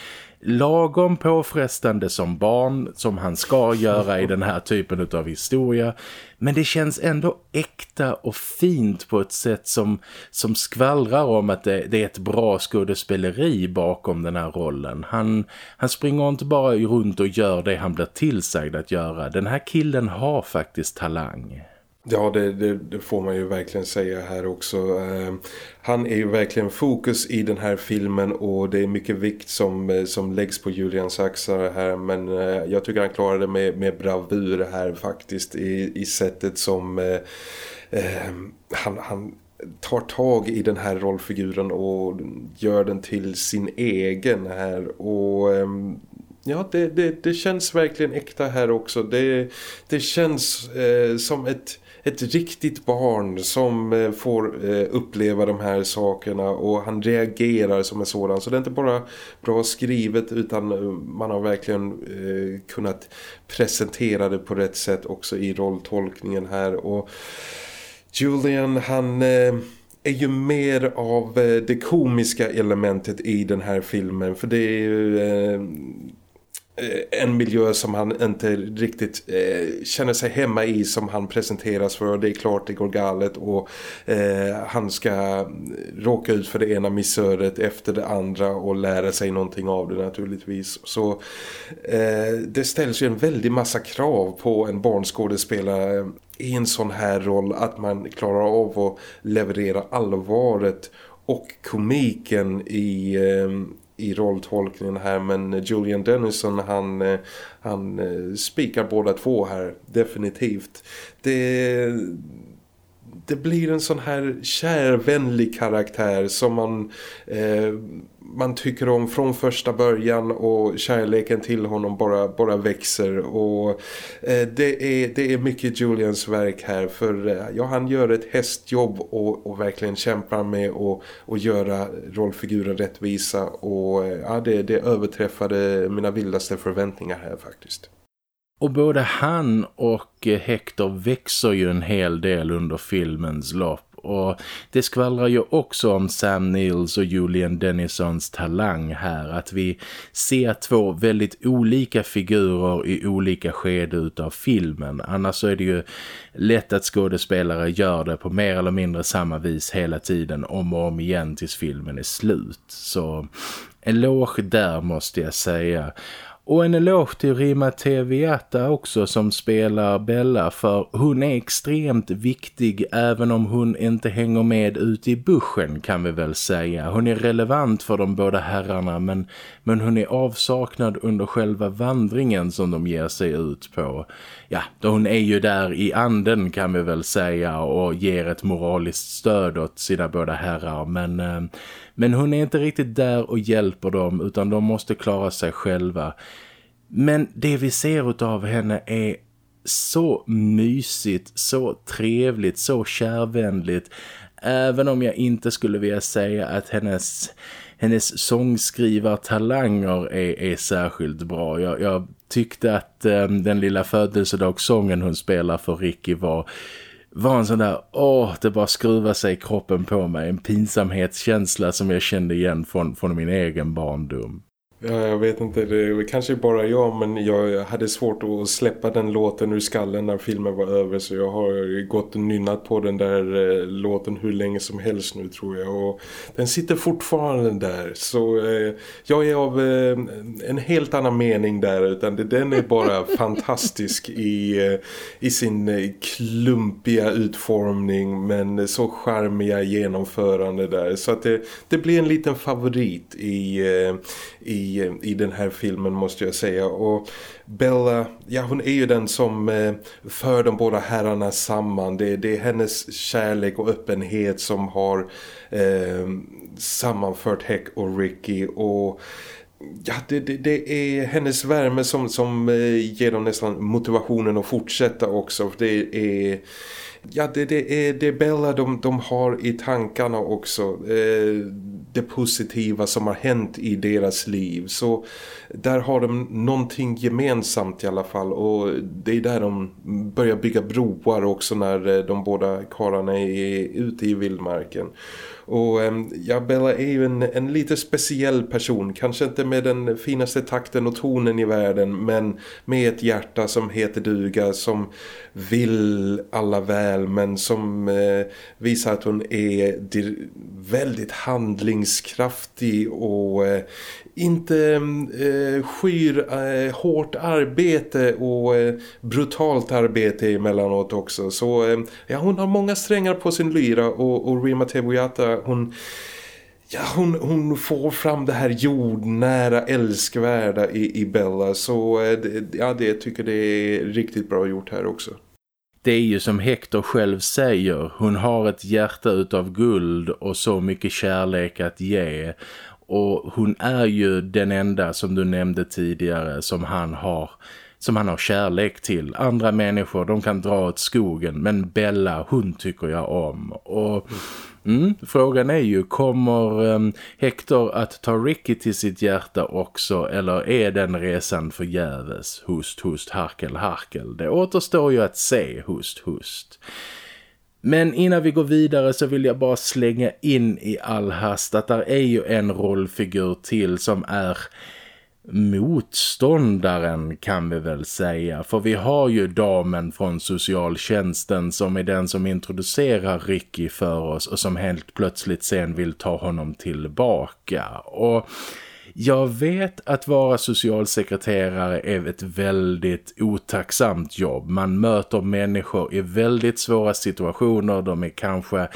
lagom påfrestande som barn som han ska göra i den här typen av historia men det känns ändå äkta och fint på ett sätt som, som skvallrar om att det, det är ett bra skådespeleri bakom den här rollen. Han, han springer inte bara runt och gör det han blir tillsagd att göra. Den här killen har faktiskt talang. Ja, det, det, det, får man ju verkligen säga här också. Eh, han är ju verkligen fokus i den här filmen och det är mycket vikt som, eh, som läggs på Julians axlar här. Men eh, jag tycker han klarar det med, med bravur här faktiskt i, i sättet som eh, ehm, han, han tar tag i den här rollfiguren och gör den till sin egen här. Och... Ehm, ja, det, det, det känns verkligen äkta här också. Det, det känns eh, som ett ett riktigt barn som eh, får eh, uppleva de här sakerna och han reagerar som en sådan. Så det är inte bara bra skrivet utan eh, man har verkligen kunnat presentera det på rätt sätt också i rolltolkningen här. Och Julian han är ju mer av det komiska elementet i den här filmen för det är ju Eh, en miljö som han inte riktigt eh, känner sig hemma i som han presenteras för. Det är klart det går galet och eh, han ska råka ut för det ena missöret efter det andra och lära sig någonting av det naturligtvis. Så eh, det ställs ju en väldig massa krav på en barnskådespelare i en sån här roll att man klarar av att leverera allvaret och komiken i, eh, i rolltolkningen här men Julian Dennison han, eh, han eh, spikar båda två här definitivt. Det, det blir en sån här kärvänlig karaktär som man eh, man tycker om från första början och kärleken till honom bara, bara växer. Och eh, det, är, det är mycket Julians verk här för eh, ja, han gör ett hästjobb och, och verkligen kämpar med att och göra rollfiguren rättvisa. Och eh, ja, det, det överträffade mina vildaste förväntningar här faktiskt. Och både han och eh, Hector växer ju en hel del under filmens lopp och det skvallrar ju också om Sam Nils och Julian Dennisons talang här. Att vi ser två väldigt olika figurer i olika skede utav filmen. Annars så är det ju lätt att skådespelare gör det på mer eller mindre samma vis hela tiden om och om igen tills filmen är slut. Så eloge där måste jag säga och en eloge till Rima Teviata också som spelar Bella för hon är extremt viktig även om hon inte hänger med ut i buschen kan vi väl säga. Hon är relevant för de båda herrarna men, men hon är avsaknad under själva vandringen som de ger sig ut på. Ja, då hon är ju där i anden kan vi väl säga och ger ett moraliskt stöd åt sina båda herrar men... Eh, men hon är inte riktigt där och hjälper dem utan de måste klara sig själva. Men det vi ser av henne är så mysigt, så trevligt, så kärvänligt. Även om jag inte skulle vilja säga att hennes, hennes sångskrivartalanger är, är särskilt bra. Jag, jag tyckte att eh, den lilla födelsedagssången hon spelar för Ricky var var en sån där, åh, det bara skruvar sig i kroppen på mig. En pinsamhetskänsla som jag kände igen från, från min egen barndom. Ja, jag vet inte, det kanske bara jag men jag hade svårt att släppa den låten ur skallen när filmen var över så jag har gått och nynnat på den där eh, låten hur länge som helst nu tror jag. Och den sitter fortfarande där. Så eh, jag är av eh, en helt annan mening där utan det, den är bara fantastisk i, i sin klumpiga utformning men så charmiga genomförande där. Så att det, det blir en liten favorit i, eh, i i, den här filmen måste jag säga och Bella, ja hon är ju den som eh, för de båda herrarna samman det, det är hennes kärlek och öppenhet som har eh, sammanfört Heck och Ricky och ja, det, det, det, är hennes värme som, som eh, ger dem nästan motivationen att fortsätta också. För det är ja, det, det, är, det Bella de, de har i tankarna också. Eh, det positiva som har hänt i deras liv. Så där har de någonting gemensamt i alla fall. Och det är där de börjar bygga broar också när eh, de båda karlarna är ute i vildmarken. Och ehm, ja, Bella är ju en, en lite speciell person. Kanske inte med den finaste takten och tonen i världen. Men med ett hjärta som heter duga. Som vill alla väl. Men som eh, visar att hon är väldigt handling handlingskraftig. Och eh, inte eh, skyr eh, hårt arbete och eh, brutalt arbete emellanåt också. Så eh, ja, hon har många strängar på sin lyra och, och Rima Tebuyata hon... Ja, hon, hon får fram det här jordnära älskvärda i, i Bella så eh, ja, det tycker det är riktigt bra gjort här också. Det är ju som Hector själv säger, hon har ett hjärta utav guld och så mycket kärlek att ge och hon är ju den enda som du nämnde tidigare som han har som han har kärlek till. Andra människor, de kan dra åt skogen. Men Bella, hon tycker jag om. Och mm, frågan är ju, kommer um, Hector att ta Ricky till sitt hjärta också? Eller är den resan förgäves? Hust, hust, harkel, harkel. Det återstår ju att se, hust, hust. Men innan vi går vidare så vill jag bara slänga in i all hast att där är ju en rollfigur till som är motståndaren kan vi väl säga. För vi har ju damen från socialtjänsten som är den som introducerar Ricky för oss och som helt plötsligt sen vill ta honom tillbaka. Och jag vet att vara socialsekreterare är ett väldigt otacksamt jobb. Man möter människor i väldigt svåra situationer. De är kanske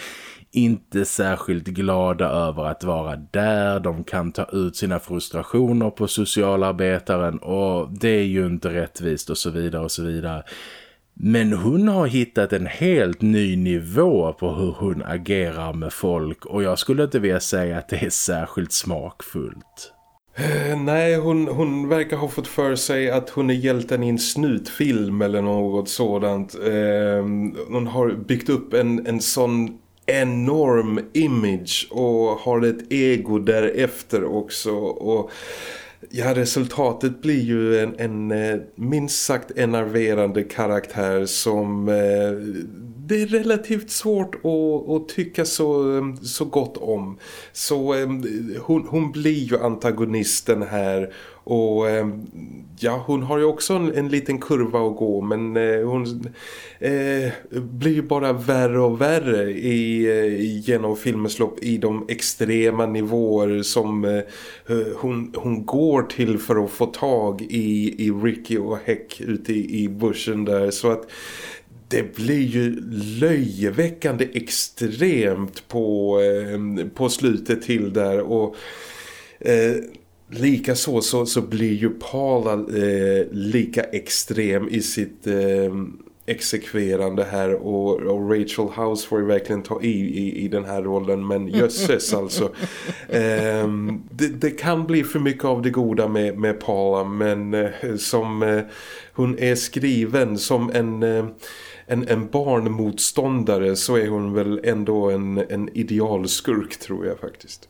inte särskilt glada över att vara där. De kan ta ut sina frustrationer på socialarbetaren och det är ju inte rättvist och så vidare och så vidare. Men hon har hittat en helt ny nivå på hur hon agerar med folk och jag skulle inte vilja säga att det är särskilt smakfullt. Eh, nej, hon, hon verkar ha fått för sig att hon är hjälten i en snutfilm eller något sådant. Eh, hon har byggt upp en, en sån enorm image och har ett ego därefter också och ja resultatet blir ju en, en eh, minst sagt enerverande karaktär som eh, det är relativt svårt att, att tycka så, så gott om. Så eh, hon, hon blir ju antagonisten här och eh, ja, hon har ju också en, en liten kurva att gå men eh, hon eh, blir ju bara värre och värre i, eh, genom filmens lopp i de extrema nivåer som eh, eh hon, hon går till för att få tag i, i Ricky och Heck ute i, i bussen där. Så att det blir ju löjeväckande extremt på, eh, på slutet till där och eh, Likaså så, så blir ju Paula eh, lika extrem i sitt eh, exekverande här och, och, Rachel House får ju verkligen ta i, i, i den här rollen. Men jösses alltså. Eh, det, det, kan bli för mycket av det goda med, med Paula. Men eh, som eh, hon är skriven som en eh, en, en barnmotståndare så är hon väl ändå en, en idealskurk tror jag faktiskt.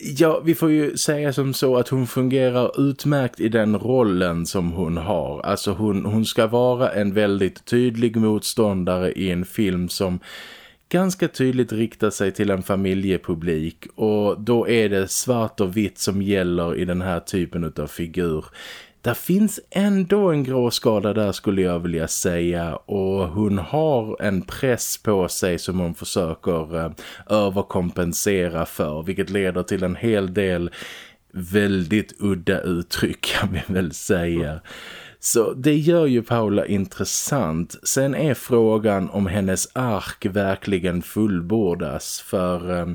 Ja, vi får ju säga som så att hon fungerar utmärkt i den rollen som hon har. Alltså hon, hon ska vara en väldigt tydlig motståndare i en film som ganska tydligt riktar sig till en familjepublik och då är det svart och vitt som gäller i den här typen av figur. Där finns ändå en gråskada där skulle jag vilja säga och hon har en press på sig som hon försöker eh, överkompensera för vilket leder till en hel del väldigt udda uttryck kan vi väl säga. Så det gör ju Paula intressant. Sen är frågan om hennes ark verkligen fullbordas för... Eh,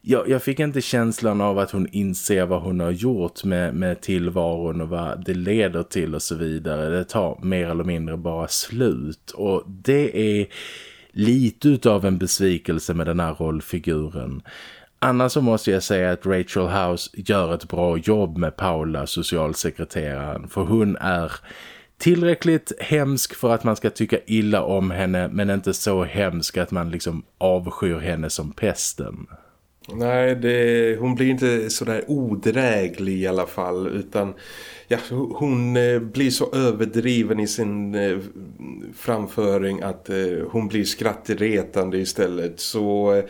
jag, jag fick inte känslan av att hon inser vad hon har gjort med, med tillvaron och vad det leder till och så vidare. Det tar mer eller mindre bara slut och det är lite av en besvikelse med den här rollfiguren. Annars så måste jag säga att Rachel House gör ett bra jobb med Paula, socialsekreteraren. För hon är tillräckligt hemsk för att man ska tycka illa om henne men inte så hemsk att man liksom avskyr henne som pesten. Nej, det, hon blir inte sådär odräglig i alla fall utan ja, hon eh, blir så överdriven i sin eh, framföring att eh, hon blir skrattretande istället. Så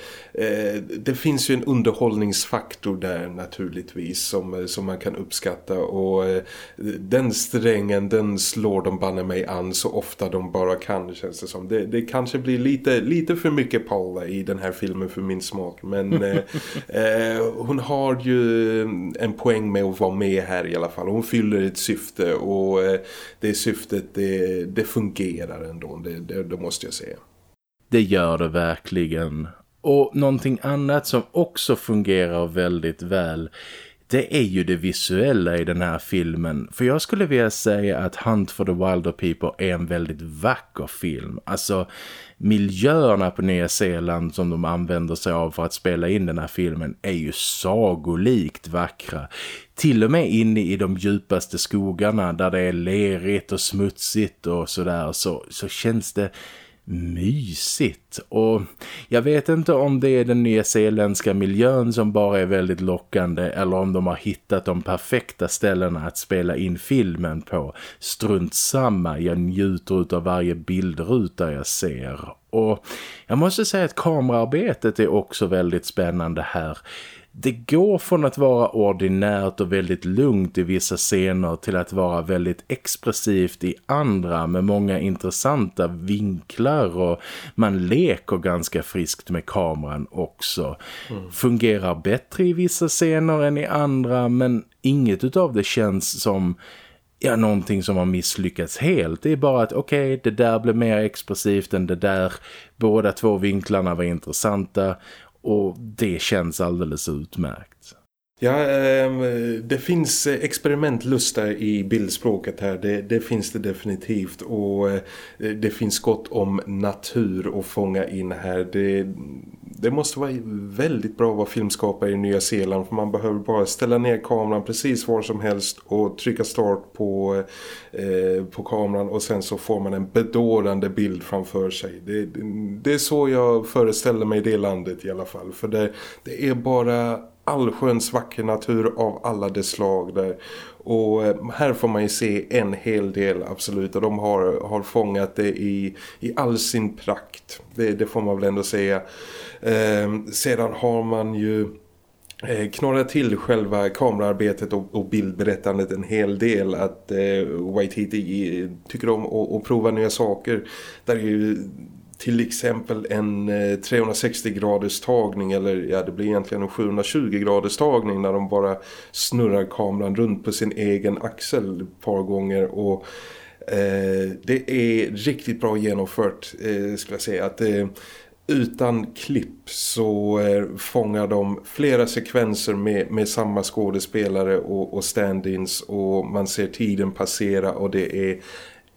det finns ju en underhållningsfaktor där naturligtvis som, som man kan uppskatta och den strängen den slår de banne mig an så ofta de bara kan känns det som. Det, det kanske blir lite, lite för mycket Paula i den här filmen för min smak men eh, hon har ju en poäng med att vara med här i alla fall. Hon fyller fyller ett syfte och eh, det syftet det, det fungerar ändå, det, det, det måste jag säga. Det gör det verkligen. Och någonting annat som också fungerar väldigt väl det är ju det visuella i den här filmen. För jag skulle vilja säga att Hunt for the Wilder People är en väldigt vacker film. Alltså miljöerna på Nya Zeeland som de använder sig av för att spela in den här filmen är ju sagolikt vackra. Till och med inne i de djupaste skogarna där det är lerigt och smutsigt och sådär så, så känns det mysigt. Och jag vet inte om det är den nyzeeländska miljön som bara är väldigt lockande eller om de har hittat de perfekta ställena att spela in filmen på. Strunt samma, jag njuter av varje bildruta jag ser. Och jag måste säga att kameraarbetet är också väldigt spännande här det går från att vara ordinärt och väldigt lugnt i vissa scener till att vara väldigt expressivt i andra med många intressanta vinklar och man leker ganska friskt med kameran också. Mm. Fungerar bättre i vissa scener än i andra men inget av det känns som ja, någonting som har misslyckats helt. Det är bara att okej, okay, det där blev mer expressivt än det där. Båda två vinklarna var intressanta och det känns alldeles utmärkt. Ja, ehm, det finns eh, experimentlusta i bildspråket här. Det, det, finns det definitivt. Och eh, det finns gott om natur att fånga in här. Det, det måste vara väldigt bra att vara filmskapare i Nya Zeeland. För man behöver bara ställa ner kameran precis var som helst. Och trycka start på, eh, på kameran. Och sen så får man en bedårande bild framför sig. Det, det är så jag föreställer mig det landet i alla fall. För det, det är bara allsköns vacker natur av alla dess slag där. Och eh, här får man ju se en hel del absolut och de har, har fångat det i, i all sin prakt. Det, det får man väl ändå säga. Eh, sedan har man ju eh, knorrat knorra till själva kamerarbetet och, och bildberättandet en hel del att eh, Waititi tycker om att, att prova nya saker där är ju till exempel en eh, 360 graders tagning eller ja det blir egentligen en 720 graders tagning när de bara snurrar kameran runt på sin egen axel ett par gånger och eh, det är riktigt bra genomfört eh, skulle jag säga att eh, utan klipp så eh, fångar de flera sekvenser med, med samma skådespelare och, och stand-ins och man ser tiden passera och det är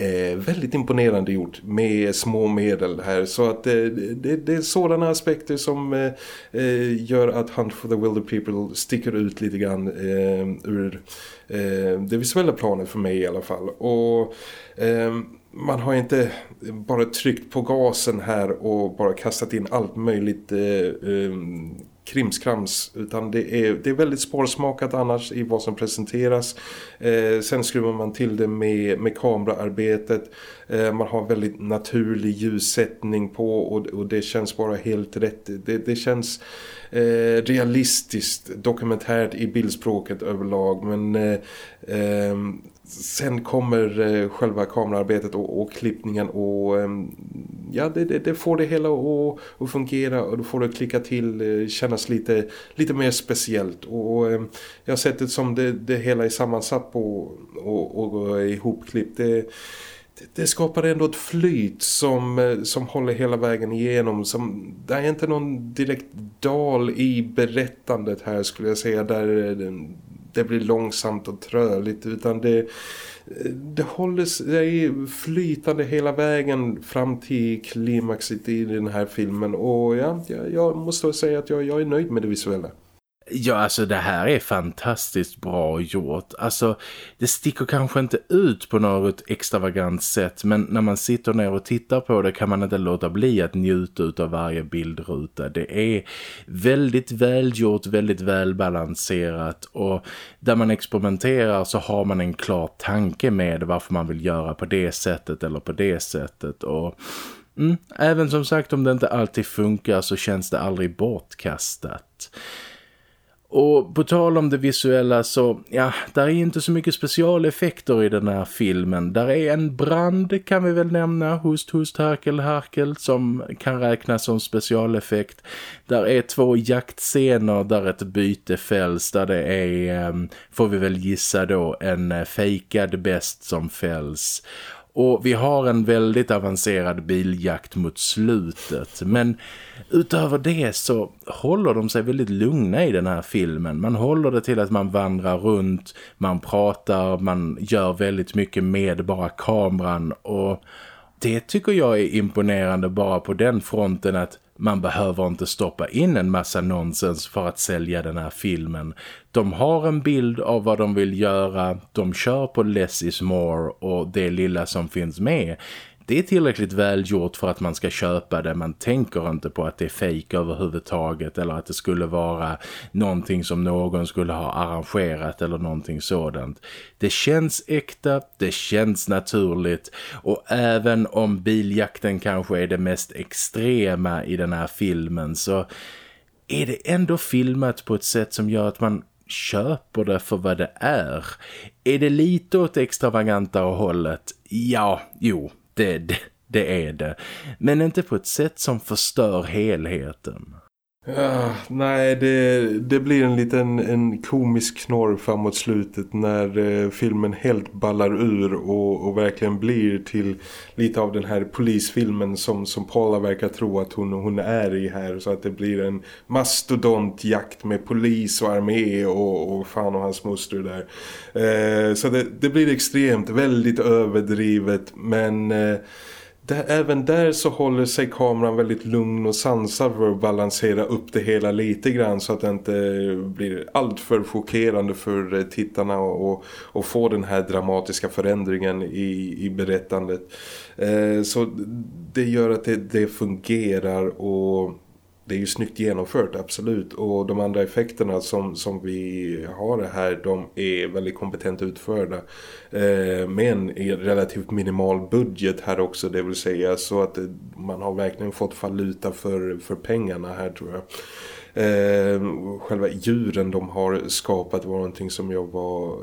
Eh, väldigt imponerande gjort med små medel här. Så att eh, det, det, är sådana aspekter som eh, eh, gör att Hunt for the Wilder People sticker ut lite grann eh, ur eh, det visuella planet för mig i alla fall. Och eh, man har inte bara tryckt på gasen här och bara kastat in allt möjligt eh, krimskrams utan det är, det är väldigt sparsmakat annars i vad som presenteras. Eh, sen skruvar man till det med, med kameraarbetet. Eh, man har väldigt naturlig ljussättning på och, och det känns bara helt rätt. Det, det känns eh, realistiskt, dokumentärt i bildspråket överlag men eh, eh, sen kommer eh, själva kamerarbetet och, och klippningen och ehm, ja, det, det, det, får det hela att, att fungera och då får det klicka till, eh, kännas lite, lite mer speciellt och ehm, jag har sett det som det, det hela är sammansatt på och, och, och ihopklippt. Det, det skapar ändå ett flyt som, eh, som håller hela vägen igenom. Som, det är inte någon direkt dal i berättandet här skulle jag säga där det blir långsamt och tröligt utan det, det håller sig flytande hela vägen fram till klimaxet i den här filmen och ja, jag, jag måste säga att jag, jag är nöjd med det visuella. Ja, alltså det här är fantastiskt bra gjort. Alltså, det sticker kanske inte ut på något extravagant sätt men när man sitter ner och tittar på det kan man inte låta bli att njuta av varje bildruta. Det är väldigt välgjort, väldigt välbalanserat och där man experimenterar så har man en klar tanke med varför man vill göra på det sättet eller på det sättet och... Mm, även som sagt om det inte alltid funkar så känns det aldrig bortkastat. Och på tal om det visuella så, ja, där är inte så mycket specialeffekter i den här filmen. Där är en brand kan vi väl nämna, host, host, harkel, harkel, som kan räknas som specialeffekt. Där är två jaktscener där ett byte fälls, där det är, ehm, får vi väl gissa då, en eh, fejkad bäst som fälls. Och vi har en väldigt avancerad biljakt mot slutet. Men utöver det så håller de sig väldigt lugna i den här filmen. Man håller det till att man vandrar runt, man pratar, man gör väldigt mycket med bara kameran. Och det tycker jag är imponerande bara på den fronten att man behöver inte stoppa in en massa nonsens för att sälja den här filmen. De har en bild av vad de vill göra, de kör på less is more och det lilla som finns med det är tillräckligt välgjort för att man ska köpa det. Man tänker inte på att det är fejk överhuvudtaget eller att det skulle vara någonting som någon skulle ha arrangerat eller någonting sådant. Det känns äkta, det känns naturligt och även om biljakten kanske är det mest extrema i den här filmen så är det ändå filmat på ett sätt som gör att man köper det för vad det är. Är det lite åt extravaganta hållet? Ja, jo, det, det, det är det. Men inte på ett sätt som förstör helheten. Ja, nej, det, det blir en liten en komisk knorr framåt slutet när eh, filmen helt ballar ur och, och verkligen blir till lite av den här polisfilmen som, som Paula verkar tro att hon, hon är i här. Så att det blir en mastodontjakt med polis och armé och, och fan och hans moster där. Eh, så det, det blir extremt, väldigt överdrivet men... Eh, där, även där så håller sig kameran väldigt lugn och sansad för att balansera upp det hela lite grann så att det inte blir alltför chockerande för eh, tittarna och, och få den här dramatiska förändringen i, i berättandet. Eh, så det gör att det, det fungerar och det är ju snyggt genomfört, absolut. Och de andra effekterna som, som vi har här, de är väldigt kompetent utförda. Eh, med en relativt minimal budget här också, det vill säga så att man har verkligen fått valuta för, för pengarna här tror jag. Eh, själva djuren de har skapat var någonting som jag var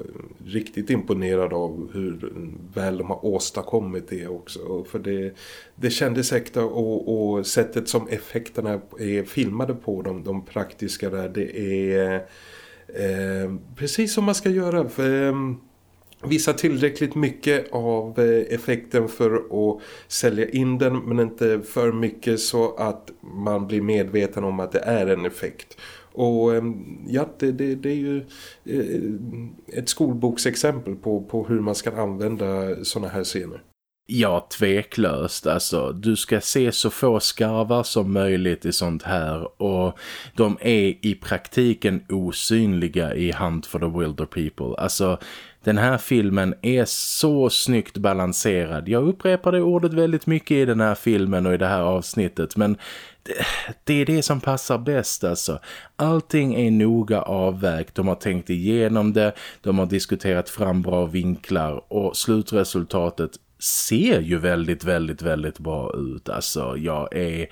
riktigt imponerad av hur väl de har åstadkommit det också. För det, det kändes äkta och, och sättet som effekterna är filmade på dem, de praktiska där, det är eh, precis som man ska göra. För, eh, visa tillräckligt mycket av eh, effekten för att sälja in den men inte för mycket så att man blir medveten om att det är en effekt. Och eh, ja, det, det, det är ju eh, ett skolboksexempel på, på hur man ska använda såna här scener. Ja, tveklöst. Alltså, du ska se så få skarvar som möjligt i sånt här och de är i praktiken osynliga i Hunt for the Wilder People. Alltså, den här filmen är så snyggt balanserad. Jag upprepar det ordet väldigt mycket i den här filmen och i det här avsnittet men det, det är det som passar bäst alltså. Allting är noga avvägt, de har tänkt igenom det, de har diskuterat fram bra vinklar och slutresultatet ser ju väldigt, väldigt, väldigt bra ut. Alltså jag är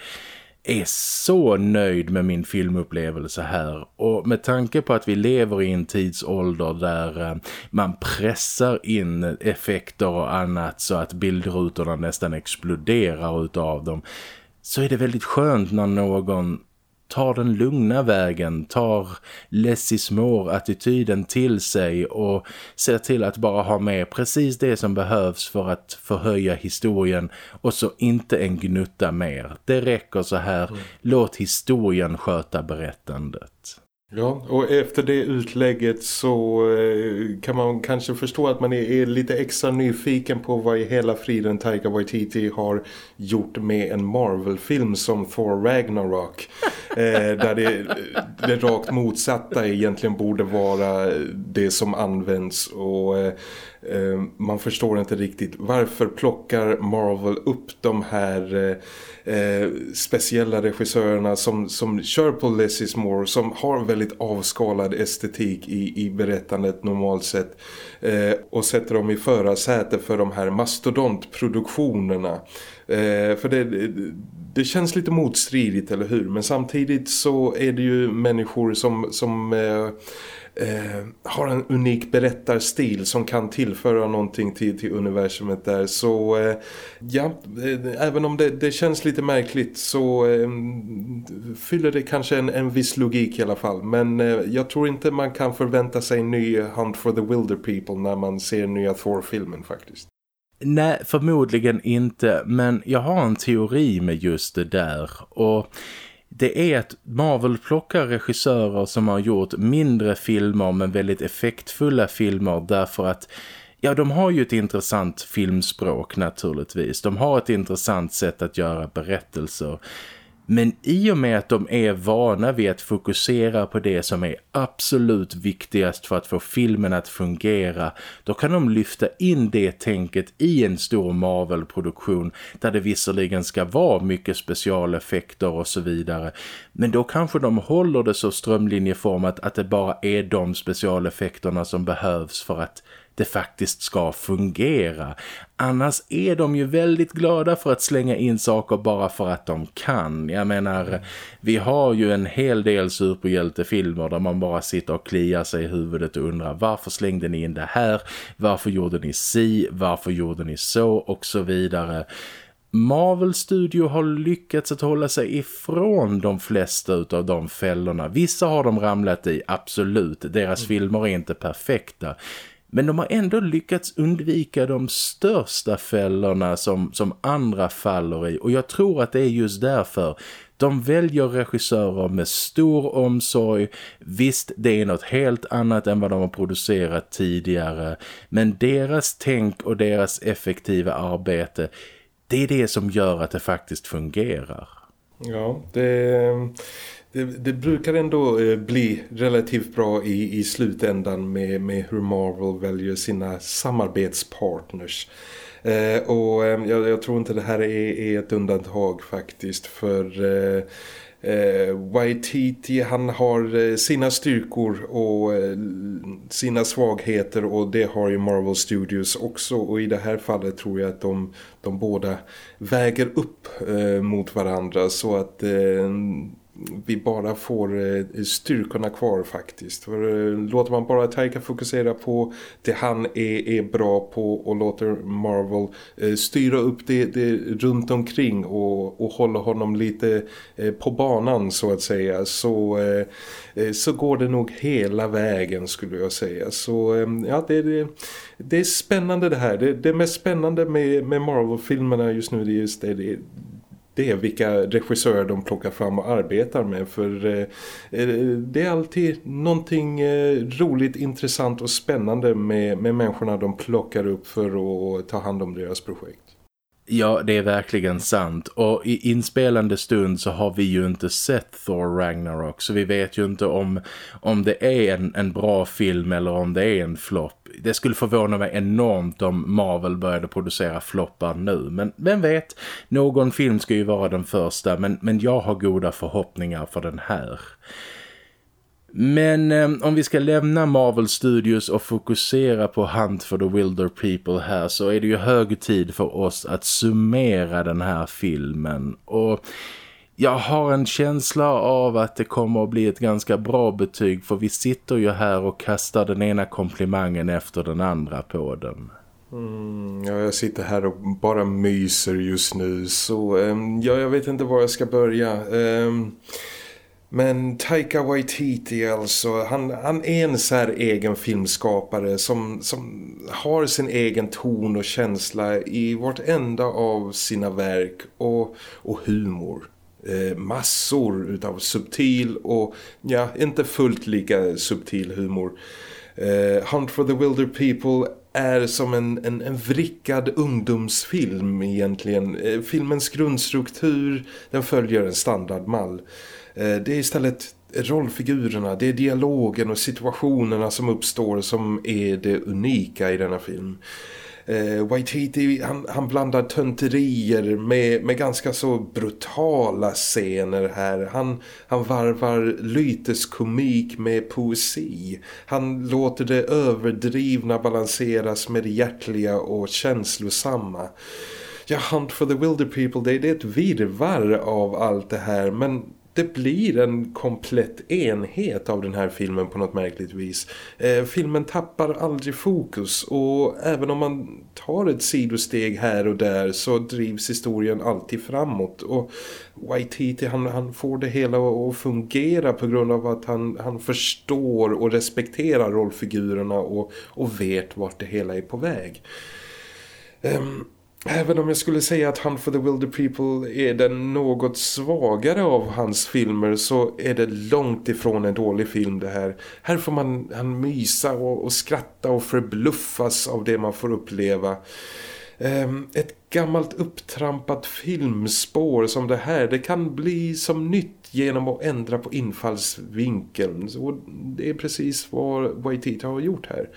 är så nöjd med min filmupplevelse här. Och med tanke på att vi lever i en tidsålder där eh, man pressar in effekter och annat så att bildrutorna nästan exploderar utav dem så är det väldigt skönt när någon tar den lugna vägen, tar less is more-attityden till sig och ser till att bara ha med precis det som behövs för att förhöja historien och så inte en gnutta mer. Det räcker så här, mm. låt historien sköta berättandet. Ja, och efter det utlägget så eh, kan man kanske förstå att man är, lite extra nyfiken på vad i hela friden Taika Waititi har gjort med en Marvel-film som Thor Ragnarok. eh, där det, det rakt motsatta egentligen borde vara det som används och eh, Eh, man förstår inte riktigt varför plockar Marvel upp de här eh, eh speciella regissörerna som, som kör på Less is More som har väldigt avskalad estetik i, i berättandet normalt sett eh, och sätter dem i förarsäte för de här mastodontproduktionerna. Eh, för det, det känns lite motstridigt eller hur? Men samtidigt så är det ju människor som, som eh, eh, har en unik berättarstil som kan tillföra någonting till, till universumet där. Så eh, ja, eh, även om det, det, känns lite märkligt så eh, fyller det kanske en, en viss logik i alla fall. Men eh, jag tror inte man kan förvänta sig en ny Hunt for the Wilder People när man ser nya Thor-filmen faktiskt. Nej, förmodligen inte. Men jag har en teori med just det där. Och det är att Marvel plockar regissörer som har gjort mindre filmer men väldigt effektfulla filmer därför att Ja, de har ju ett intressant filmspråk naturligtvis. De har ett intressant sätt att göra berättelser. Men i och med att de är vana vid att fokusera på det som är absolut viktigast för att få filmen att fungera, då kan de lyfta in det tänket i en stor Marvel-produktion där det visserligen ska vara mycket specialeffekter och så vidare. Men då kanske de håller det så strömlinjeformat att det bara är de specialeffekterna som behövs för att det faktiskt ska fungera. Annars är de ju väldigt glada för att slänga in saker bara för att de kan. Jag menar, vi har ju en hel del superhjältefilmer där man bara sitter och kliar sig i huvudet och undrar varför slängde ni in det här? Varför gjorde ni si? Varför gjorde ni så? Och så vidare. Marvel Studio har lyckats att hålla sig ifrån de flesta av de fällorna. Vissa har de ramlat i, absolut. Deras mm. filmer är inte perfekta. Men de har ändå lyckats undvika de största fällorna som, som andra faller i. Och jag tror att det är just därför. De väljer regissörer med stor omsorg. Visst, det är något helt annat än vad de har producerat tidigare. Men deras tänk och deras effektiva arbete, det är det som gör att det faktiskt fungerar. Ja, det det, det, brukar ändå eh, bli relativt bra i, i slutändan med, med hur Marvel väljer sina samarbetspartners. Eh, och eh, jag, jag, tror inte det här är, är ett undantag faktiskt för... Eh, eh, Waititi han har eh, sina styrkor och eh, sina svagheter och det har ju Marvel Studios också och i det här fallet tror jag att de, de båda väger upp eh, mot varandra så att eh, vi bara får eh, styrkorna kvar faktiskt. För eh, låter man bara Taika fokusera på det han är, är bra på och låter Marvel eh, styra upp det, det runt omkring och, och hålla honom lite på banan så att säga så, så går det nog hela vägen skulle jag säga. Så ja, det, det, det är spännande det här. Det, det mest spännande med, med Marvel-filmerna just nu det är just det, det det är vilka regissörer de plockar fram och arbetar med för eh, eh, det är alltid någonting eh, roligt, intressant och spännande med, med människorna de plockar upp för att ta hand om deras projekt. Ja, det är verkligen sant. Och i inspelande stund så har vi ju inte sett Thor Ragnarok. Så vi vet ju inte om, om det är en, en bra film eller om det är en flopp. Det skulle förvåna mig enormt om Marvel började producera floppar nu. Men vem vet, någon film ska ju vara den första. Men, men jag har goda förhoppningar för den här. Men eh, om vi ska lämna Marvel Studios och fokusera på Hunt for the Wilder People här så är det ju hög tid för oss att summera den här filmen. Och jag har en känsla av att det kommer att bli ett ganska bra betyg för vi sitter ju här och kastar den ena komplimangen efter den andra på den. Mm, ja, jag sitter här och bara myser just nu så um, ja, jag vet inte var jag ska börja. Um, men Taika Waititi alltså, han, han är en så här egen filmskapare som, som har sin egen ton och känsla i vartenda av sina verk och, och humor. Eh, massor utav subtil och ja, inte fullt lika subtil humor. Eh, Hunt for the Wilder People är som en, en, en vrickad ungdomsfilm egentligen. Eh, filmens grundstruktur, den följer en standardmall. Eh, det är istället rollfigurerna, det är dialogen och situationerna som uppstår som är det unika i denna film. Eh, Waititi han, han blandar tönterier med, med ganska så brutala scener här. Han, han varvar lyteskomik med poesi. Han låter det överdrivna balanseras med det hjärtliga och känslosamma. Ja, Hunt for the Wilder People, det, det är ett virvar av allt det här men det blir en komplett enhet av den här filmen på något märkligt vis. Eh, filmen tappar aldrig fokus och även om man tar ett sidosteg här och där så drivs historien alltid framåt och Waititi han, han får det hela att fungera på grund av att han, han förstår och respekterar rollfigurerna och, och vet vart det hela är på väg. Um, Även om jag skulle säga att Hunt for the Wilder People är den något svagare av hans filmer så är det långt ifrån en dålig film det här. Här får man han mysa och, och skratta och förbluffas av det man får uppleva. Ehm, ett gammalt upptrampat filmspår som det här det kan bli som nytt genom att ändra på infallsvinkeln. Så det är precis vad Waititi har gjort här.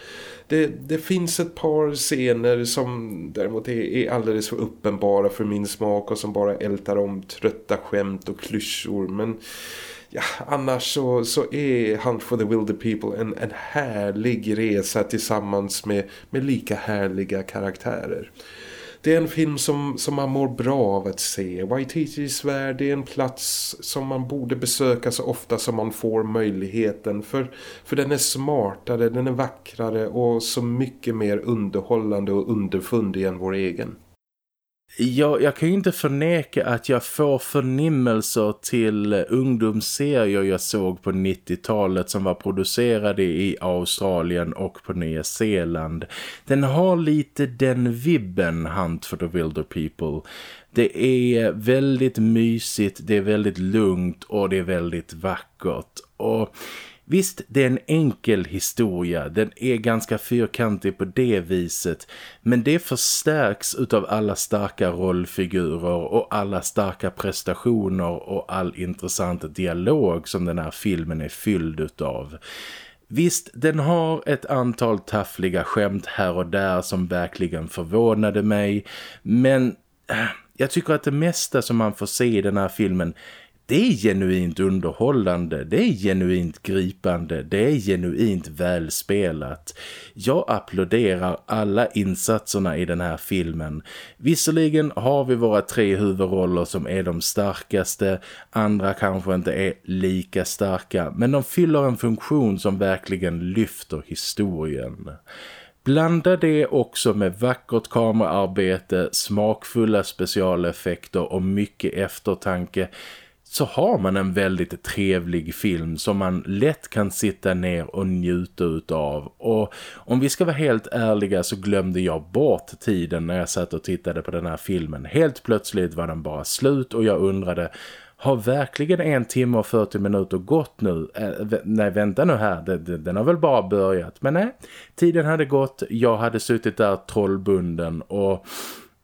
Det, det finns ett par scener som däremot är, är alldeles för uppenbara för min smak och som bara ältar om trötta skämt och klyschor. Men ja, annars så, så är Hunt for the Wilder People en, en härlig resa tillsammans med, med lika härliga karaktärer det är en film som, som man mår bra av att se. Waititis värld är en plats som man borde besöka så ofta som man får möjligheten. För, för den är smartare, den är vackrare och så mycket mer underhållande och underfundig än vår egen. Jag, jag kan ju inte förneka att jag får förnimmelser till ungdomsserier jag såg på 90-talet som var producerade i Australien och på Nya Zeeland. Den har lite den vibben Hunt for the Wilder People. Det är väldigt mysigt, det är väldigt lugnt och det är väldigt vackert. Och Visst, det är en enkel historia. Den är ganska fyrkantig på det viset. Men det förstärks utav alla starka rollfigurer och alla starka prestationer och all intressant dialog som den här filmen är fylld utav. Visst, den har ett antal taffliga skämt här och där som verkligen förvånade mig. Men äh, jag tycker att det mesta som man får se i den här filmen det är genuint underhållande, det är genuint gripande, det är genuint välspelat. Jag applåderar alla insatserna i den här filmen. Visserligen har vi våra tre huvudroller som är de starkaste, andra kanske inte är lika starka, men de fyller en funktion som verkligen lyfter historien. Blanda det också med vackert kameraarbete, smakfulla specialeffekter och mycket eftertanke så har man en väldigt trevlig film som man lätt kan sitta ner och njuta utav. Och om vi ska vara helt ärliga så glömde jag bort tiden när jag satt och tittade på den här filmen. Helt plötsligt var den bara slut och jag undrade har verkligen en timme och 40 minuter gått nu? Äh, nej, vänta nu här. Den, den har väl bara börjat. Men nej, tiden hade gått. Jag hade suttit där trollbunden och...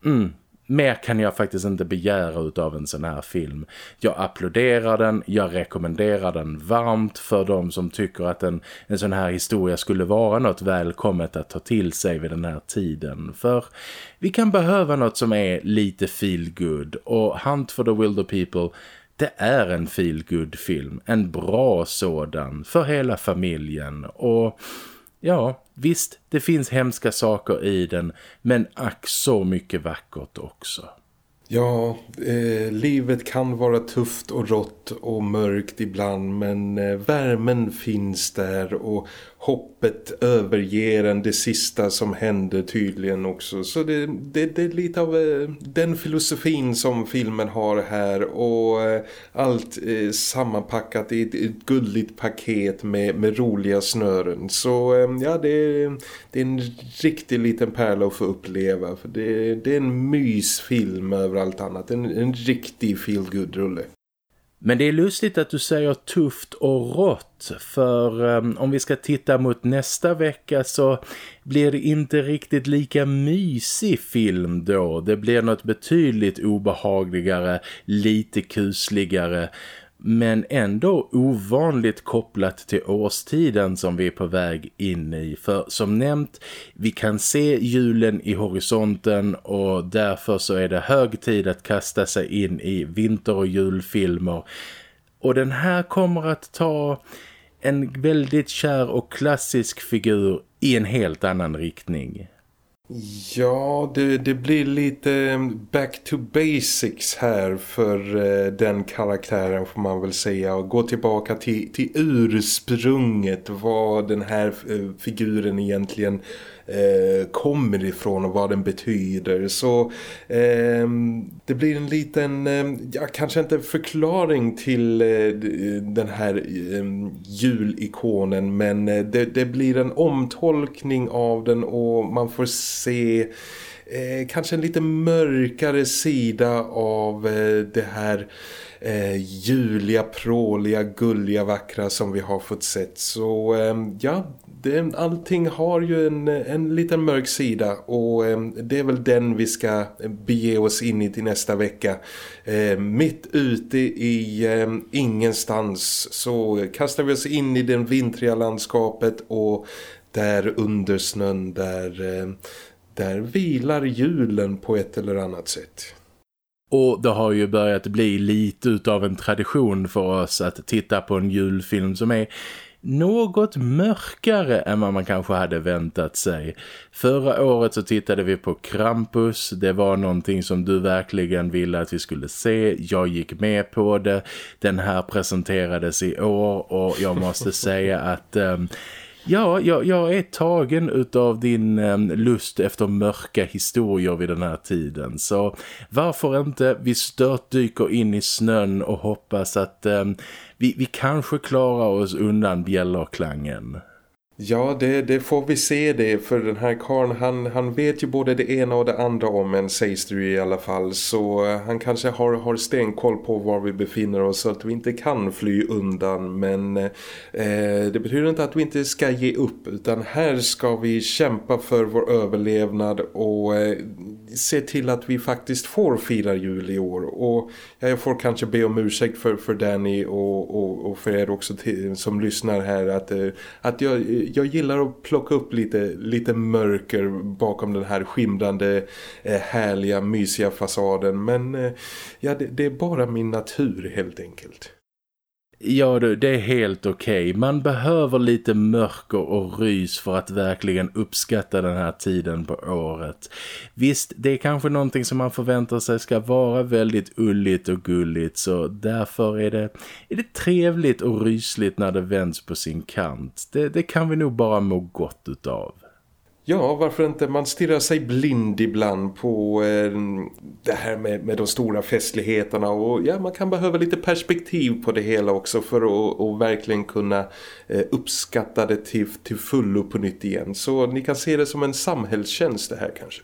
Mm, mer kan jag faktiskt inte begära av en sån här film. Jag applåderar den, jag rekommenderar den varmt för de som tycker att en, en sån här historia skulle vara något välkommet att ta till sig vid den här tiden. För vi kan behöva något som är lite feel good och Hunt for the Wilder People det är en feel good film, en bra sådan för hela familjen och Ja, visst, det finns hemska saker i den, men ack så mycket vackert också. Ja, eh, livet kan vara tufft och rått och mörkt ibland men eh, värmen finns där och hoppet överger en det sista som händer tydligen också. Så det, det, det är lite av eh, den filosofin som filmen har här och eh, allt eh, sammanpackat i ett, ett gulligt paket med, med roliga snören. Så ja, det är, det är en riktig liten pärla att få uppleva för det, det är en mysfilm över allt annat. En, en riktig feel-good-rulle. Men det är lustigt att du säger tufft och rått för um, om vi ska titta mot nästa vecka så blir det inte riktigt lika mysig film då. Det blir något betydligt obehagligare, lite kusligare men ändå ovanligt kopplat till årstiden som vi är på väg in i. För som nämnt, vi kan se julen i horisonten och därför så är det hög tid att kasta sig in i vinter- och julfilmer. Och den här kommer att ta en väldigt kär och klassisk figur i en helt annan riktning. Ja, det, det blir lite um, back to basics här för eh, den karaktären får man väl säga. Och gå tillbaka till, till ursprunget, vad den här eh, figuren egentligen eh, kommer ifrån och vad den betyder. Så eh, det blir en liten, eh, ja, kanske inte förklaring till eh, den här eh, julikonen men eh, det, det, blir en omtolkning av den och man får se eh, kanske en lite mörkare sida av eh, det här eh, juliga, pråliga, gulliga, vackra som vi har fått sett. Så eh, ja, det, allting har ju en, en liten mörk sida och det är väl den vi ska bege oss in i till nästa vecka. Eh, mitt ute i ingenstans så kastar vi oss in i det vintriga landskapet och där under snön där, där vilar julen på ett eller annat sätt. Och det har ju börjat bli lite utav en tradition för oss att titta på en julfilm som är något mörkare än vad man kanske hade väntat sig. Förra året så tittade vi på Krampus. Det var någonting som du verkligen ville att vi skulle se. Jag gick med på det. Den här presenterades i år och jag måste säga att... Um, Ja, jag, jag är tagen utav din eh, lust efter mörka historier vid den här tiden. Så varför inte vi stört dyker in i snön och hoppas att eh, vi, vi kanske klarar oss undan bjällerklangen. Ja, det, det, får vi se det för den här karln han, han vet ju både det ena och det andra om en sägs det i alla fall så uh, han kanske har, har stenkoll på var vi befinner oss så att vi inte kan fly undan men uh, det betyder inte att vi inte ska ge upp utan här ska vi kämpa för vår överlevnad och uh, se till att vi faktiskt får fira jul i år. Och jag får kanske be om ursäkt för, för Danny och, och, och för er också till, som lyssnar här att, att jag jag gillar att plocka upp lite, lite mörker bakom den här skimrande, eh, härliga, mysiga fasaden. Men eh, ja, det, det är bara min natur helt enkelt. Ja du, det är helt okej. Okay. Man behöver lite mörker och rys för att verkligen uppskatta den här tiden på året. Visst, det är kanske någonting som man förväntar sig ska vara väldigt ulligt och gulligt så därför är det, är det trevligt och rysligt när det vänds på sin kant. Det, det kan vi nog bara må gott utav. Ja, varför inte? Man stirrar sig blind ibland på eh, det här med, med de stora festligheterna och ja, man kan behöva lite perspektiv på det hela också för att och verkligen kunna eh, uppskatta det till, till fullo på nytt igen. Så ni kan se det som en samhällstjänst det här kanske.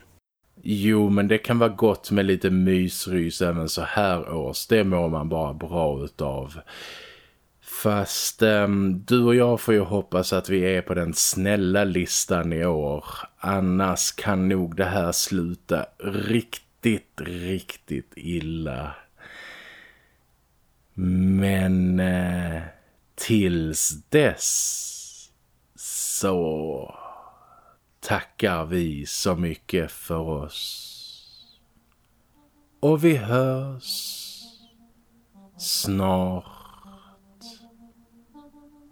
Jo, men det kan vara gott med lite mysrys även så här års. Det mår man bara bra utav. Fast um, du och jag får ju hoppas att vi är på den snälla listan i år. Annars kan nog det här sluta riktigt, riktigt illa. Men uh, tills dess så tackar vi så mycket för oss. Och vi hörs snart